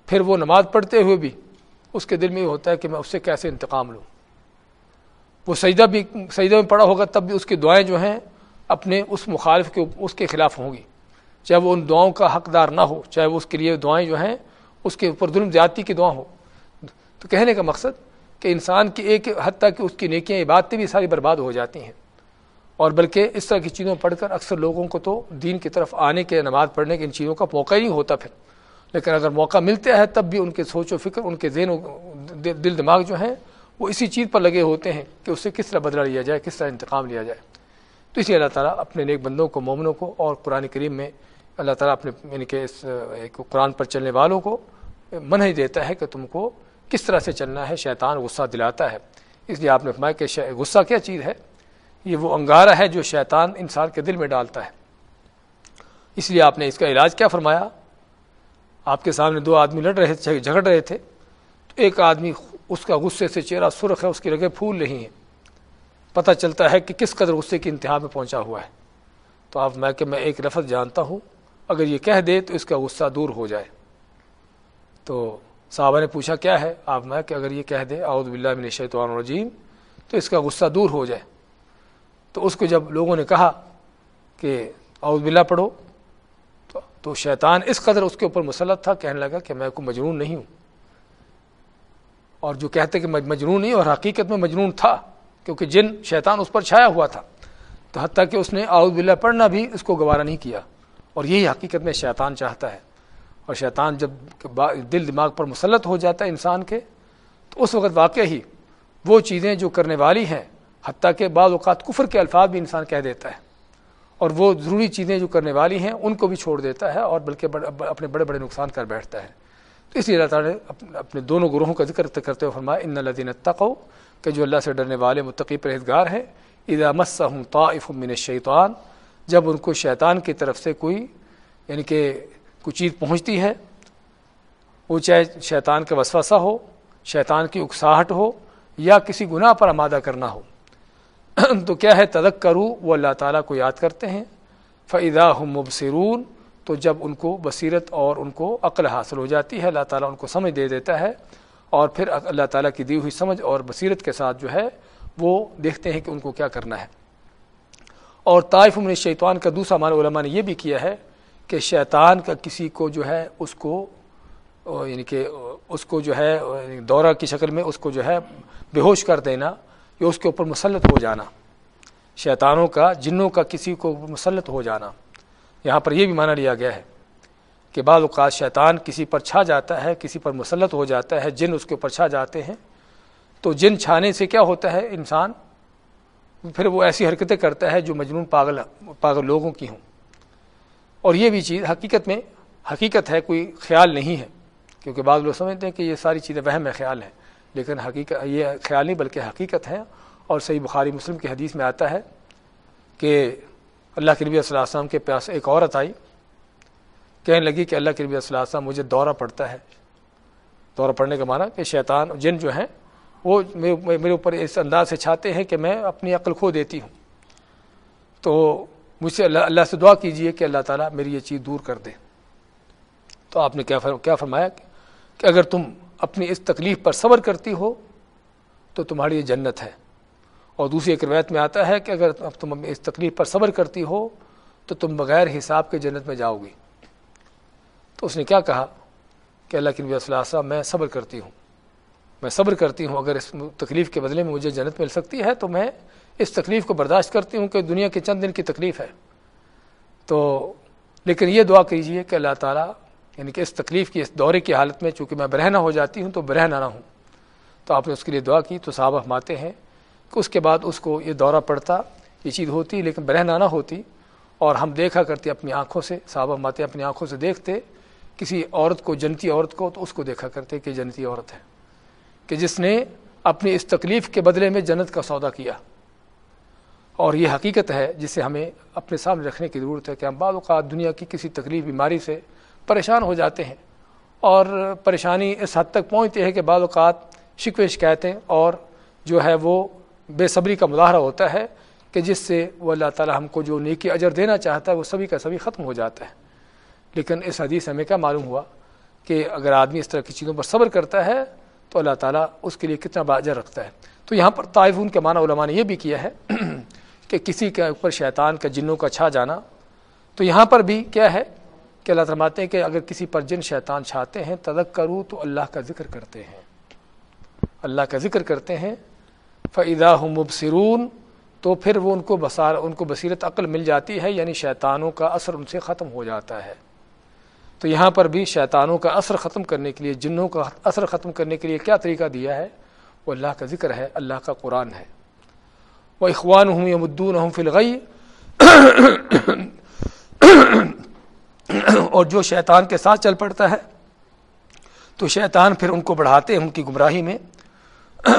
پھر وہ نماز پڑھتے ہوئے بھی اس کے دل میں یہ ہوتا ہے کہ میں اس سے کیسے انتقام لوں؟ وہ سجدہ بھی سجدہ میں پڑا ہوگا تب بھی اس کی دعائیں جو ہیں اپنے اس مخالف کے اس کے خلاف ہوں گی۔ چاہے وہ ان دعاؤں کا حقدار نہ ہو، چاہے وہ اس کے لیے دعائیں جو ہیں اس کے اوپر ظلم زیادتی کی دعا ہو۔ تو کہنے کا مقصد کہ انسان کی ایک حد تک اس کی نیکیاں، عبادتیں بھی ساری برباد ہو جاتی ہیں۔ اور بلکہ اس طرح کی چیزوں پڑھ کر اکثر لوگوں کو تو دین کی طرف آنے کے نماز پڑھنے کی ان چیزوں کا موقع ہی نہیں ہوتا پھر۔ لیکن اگر موقع ملتا ہے تب بھی ان کے سوچ و فکر، ان کے ذہن و دل دماغ جو ہیں، وہ اسی چیز پر لگے ہوتے ہیں کہ اس سے کس طرح بدلہ لیا جائے، کس طرح انتقام لیا جائے۔ تو اسی اللہ تعالیٰ اپنے نیک بندوں کو، مومنوں کو اور قرآن کریم میں اللہ تعالیٰ اپنے یعنی کہ اس قرآن پر چلنے والوں کو منع دیتا ہے کہ تم کو کس طرح سے چلنا ہے، شیطان غصہ دلاتا ہے۔ اس لیے آپ نے فرمایا کہ غصہ کیا چیز ہے؟ یہ وہ انگارہ ہے جو شیطان انسان کے دل میں ڈالتا ہے۔ اس لیے آپ نے اس کا علاج کیا فرمایا؟ آپ کے سامنے دو آدمی لڑ رہے تھے، جھگڑ رہے تھے، تو ایک آدمی اس کا غصے سے چہرہ سرخ ہے، اس کی رگیں پھول رہی ہیں پتہ چلتا ہے کہ کس قدر غصے کی انتہا میں پہنچا ہوا ہے۔ تو آپ میں کہ میں ایک لفظ جانتا ہوں، اگر یہ کہہ دے تو اس کا غصہ دور ہو جائے۔ تو صحابہ نے پوچھا، کیا ہے؟ آپ میں کہ اگر یہ کہہ دے، اعوذ باللہ من الشیطان الرجیم، تو اس کا غصہ دور ہو جائے۔ تو اس کو جب لوگوں نے کہا کہ اعوذ باللہ پڑھو تو شیطان اس قدر اس کے اوپر مسلط تھا، کہنے لگا کہ میں کوئی مجنون نہیں ہوں۔ اور جو کہتے کہ مجنون نہیں، اور حقیقت میں مجنون تھا، کیونکہ جن، شیطان اس پر چھایا ہوا تھا۔ تو حتیٰ کہ اس نے آؤد بلّہ پڑھنا بھی اس کو گوارا نہیں کیا۔ اور یہی حقیقت میں شیطان چاہتا ہے۔ اور شیطان جب دل دماغ پر مسلط ہو جاتا ہے انسان کے، تو اس وقت واقع ہی وہ چیزیں جو کرنے والی ہیں، حتیٰ کہ بعض اوقات کفر کے الفاظ بھی انسان کہہ دیتا ہے۔ اور وہ ضروری چیزیں جو کرنے والی ہیں، ان کو بھی چھوڑ دیتا ہے اور بلکہ اپنے بڑے بڑے نقصان کر بیٹھتا ہے۔ تو اس لیے اللہ تعالیٰ نے اپنے دونوں گروہوں کا ذکر کرتے ہوئے فرمایا، ان الدین تقو کہ جو اللہ سے ڈرنے والے متقی پرہیزگار ہیں، اذا مسہم طائف من الشیطان، جب ان کو شیطان کی طرف سے کوئی یعنی کہ کوئی چیز پہنچتی ہے، وہ چاہے شیطان کا وسوسہ ہو، شیطان کی اکساہٹ ہو، یا کسی گناہ پر آمادہ کرنا ہو تو کیا ہے؟ تدک کروں وہ اللہ تعالیٰ کو یاد کرتے ہیں۔ فعدا ہم مبصرون تو جب ان کو بصیرت اور ان کو عقل حاصل ہو جاتی ہے، اللہ تعالیٰ ان کو سمجھ دے دیتا ہے اور پھر اللہ تعالیٰ کی دی ہوئی سمجھ اور بصیرت کے ساتھ جو ہے، وہ دیکھتے ہیں کہ ان کو کیا کرنا ہے۔ اور طائف من شیطان کا دوسرا مان علماء نے یہ بھی کیا ہے کہ شیطان کا کسی کو جو ہے، اس کو یعنی کہ اس کو جو ہے یعنی دورہ کی شکل میں اس کو جو ہے، بے ہوش کر دینا۔ یا اس کے اوپر مسلط ہو جانا۔ شیطانوں کا، جنوں کا کسی کو مسلط ہو جانا۔ یہاں پر یہ بھی مانا لیا گیا ہے کہ بعض اوقات شیطان کسی پر چھا جاتا ہے، کسی پر مسلط ہو جاتا ہے، جن اس کے اوپر چھا جاتے ہیں۔ تو جن چھانے سے کیا ہوتا ہے؟ انسان پھر وہ ایسی حرکتیں کرتا ہے جو مجنون پاگل پاگل لوگوں کی ہوں۔ اور یہ بھی چیز حقیقت میں، حقیقت ہے، کوئی خیال نہیں ہے۔ کیونکہ بعض لوگ سمجھتے ہیں کہ یہ ساری چیزیں وہم خیال ہیں۔ لیکن حقیقت یہ خیال نہیں بلکہ حقیقت ہے اور صحیح بخاری مسلم کی حدیث میں آتا ہے کہ اللہ کے نبی صلی اللہ علیہ وسلم کے پاس ایک عورت آئی، کہنے لگی کہ اللہ کے نبی صلی اللہ علیہ وسلم مجھے دورہ پڑتا ہے۔ دورہ پڑنے کا معنی کہ شیطان جن جو ہیں، وہ میرے اوپر اس انداز سے چاہتے ہیں کہ میں اپنی عقل کھو دیتی ہوں۔ تو مجھ سے اللہ اللہ سے دعا کیجیے کہ اللہ تعالیٰ میری یہ چیز دور کر دے۔ تو آپ نے کیا فرمایا کہ اگر تم اپنی اس تکلیف پر صبر کرتی ہو تو تمہاری یہ جنت ہے۔ اور دوسری ایک روایت میں آتا ہے کہ اگر تم اس تکلیف پر صبر کرتی ہو تو تم بغیر حساب کے جنت میں جاؤ گی۔ تو اس نے کیا کہا کہ اللہ کی نبی صلی اللہ علیہ وسلم، میں صبر کرتی ہوں۔ میں صبر کرتی ہوں، اگر اس تکلیف کے بدلے میں مجھے جنت مل سکتی ہے تو میں اس تکلیف کو برداشت کرتی ہوں کہ دنیا کے چند دن کی تکلیف ہے۔ تو لیکن یہ دعا کیجیے کہ اللہ تعالیٰ یعنی کہ اس تکلیف کی، اس دورے کی حالت میں چونکہ میں برہنہ ہو جاتی ہوں تو برہنہ نہ ہوں۔ تو آپ نے اس کے لیے دعا کی، تو صحابہ ماتے ہیں کہ اس کے بعد اس کو یہ دورہ پڑتا، یہ چیز ہوتی لیکن برہنہ نہ ہوتی۔ اور ہم دیکھا کرتے اپنی آنکھوں سے، صحابہ ماتے اپنی آنکھوں سے دیکھتے، کسی عورت کو، جنتی عورت کو تو اس کو دیکھا کرتے کہ جنتی عورت ہے۔ کہ جس نے اپنی اس تکلیف کے بدلے میں جنت کا سودا کیا۔ اور یہ حقیقت ہے جسے ہمیں اپنے سامنے رکھنے کی ضرورت ہے کہ ہم بعض اوقات دنیا کی کسی تکلیف، بیماری سے پریشان ہو جاتے ہیں اور پریشانی اس حد تک پہنچتی ہے کہ بعض اوقات شکوے شکایتیں اور جو ہے وہ بے صبری کا مظاہرہ ہوتا ہے کہ جس سے وہ اللہ تعالیٰ ہم کو جو نیکی اجر دینا چاہتا ہے وہ سبھی کا سبھی ختم ہو جاتا ہے۔ لیکن اس حدیث ہمیں کیا معلوم ہوا کہ اگر آدمی اس طرح کی چیزوں پر صبر کرتا ہے تو اللہ تعالیٰ اس کے لیے کتنا باجر رکھتا ہے۔ تو یہاں پر طائفون کے معنی علماء نے یہ بھی کیا ہے کہ کسی کے اوپر شیطان کا جنوں کا چھا جانا تو یہاں پر بھی کیا ہے کہ اللہ فرماتے ہیں کہ اگر کسی پر جن شیطان چھاتے ہیں تدک کروں تو اللہ کا ذکر کرتے ہیں اللہ کا ذکر کرتے ہیں فعدا ہم مبصرون تو پھر وہ ان کو بسار ان کو بصیرت عقل مل جاتی ہے یعنی شیطانوں کا اثر ان سے ختم ہو جاتا ہے تو یہاں پر بھی شیطانوں کا اثر ختم کرنے کے لیے جنوں کا اثر ختم کرنے کے لیے کیا طریقہ دیا ہے وہ اللہ کا ذکر ہے اللہ کا قرآن ہے وہ اخوان ہوں یا مدون ہوں فلغی اور جو شیطان کے ساتھ چل پڑتا ہے، تو شیطان پھر ان کو بڑھاتے ہیں، ان کی گمراہی میں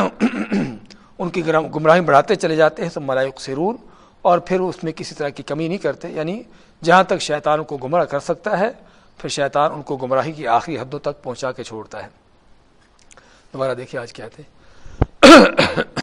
ان کی گمراہی بڑھاتے چلے جاتے ہیں سب ملائق سرون اور پھر اس میں کسی طرح کی کمی نہیں کرتے۔ یعنی جہاں تک شیطان کو گمراہ کر سکتا ہے، پھر شیطان ان کو گمراہی کی آخری حدوں تک پہنچا کے چھوڑتا ہے۔ دوبارہ دیکھیے آج کیا تھے۔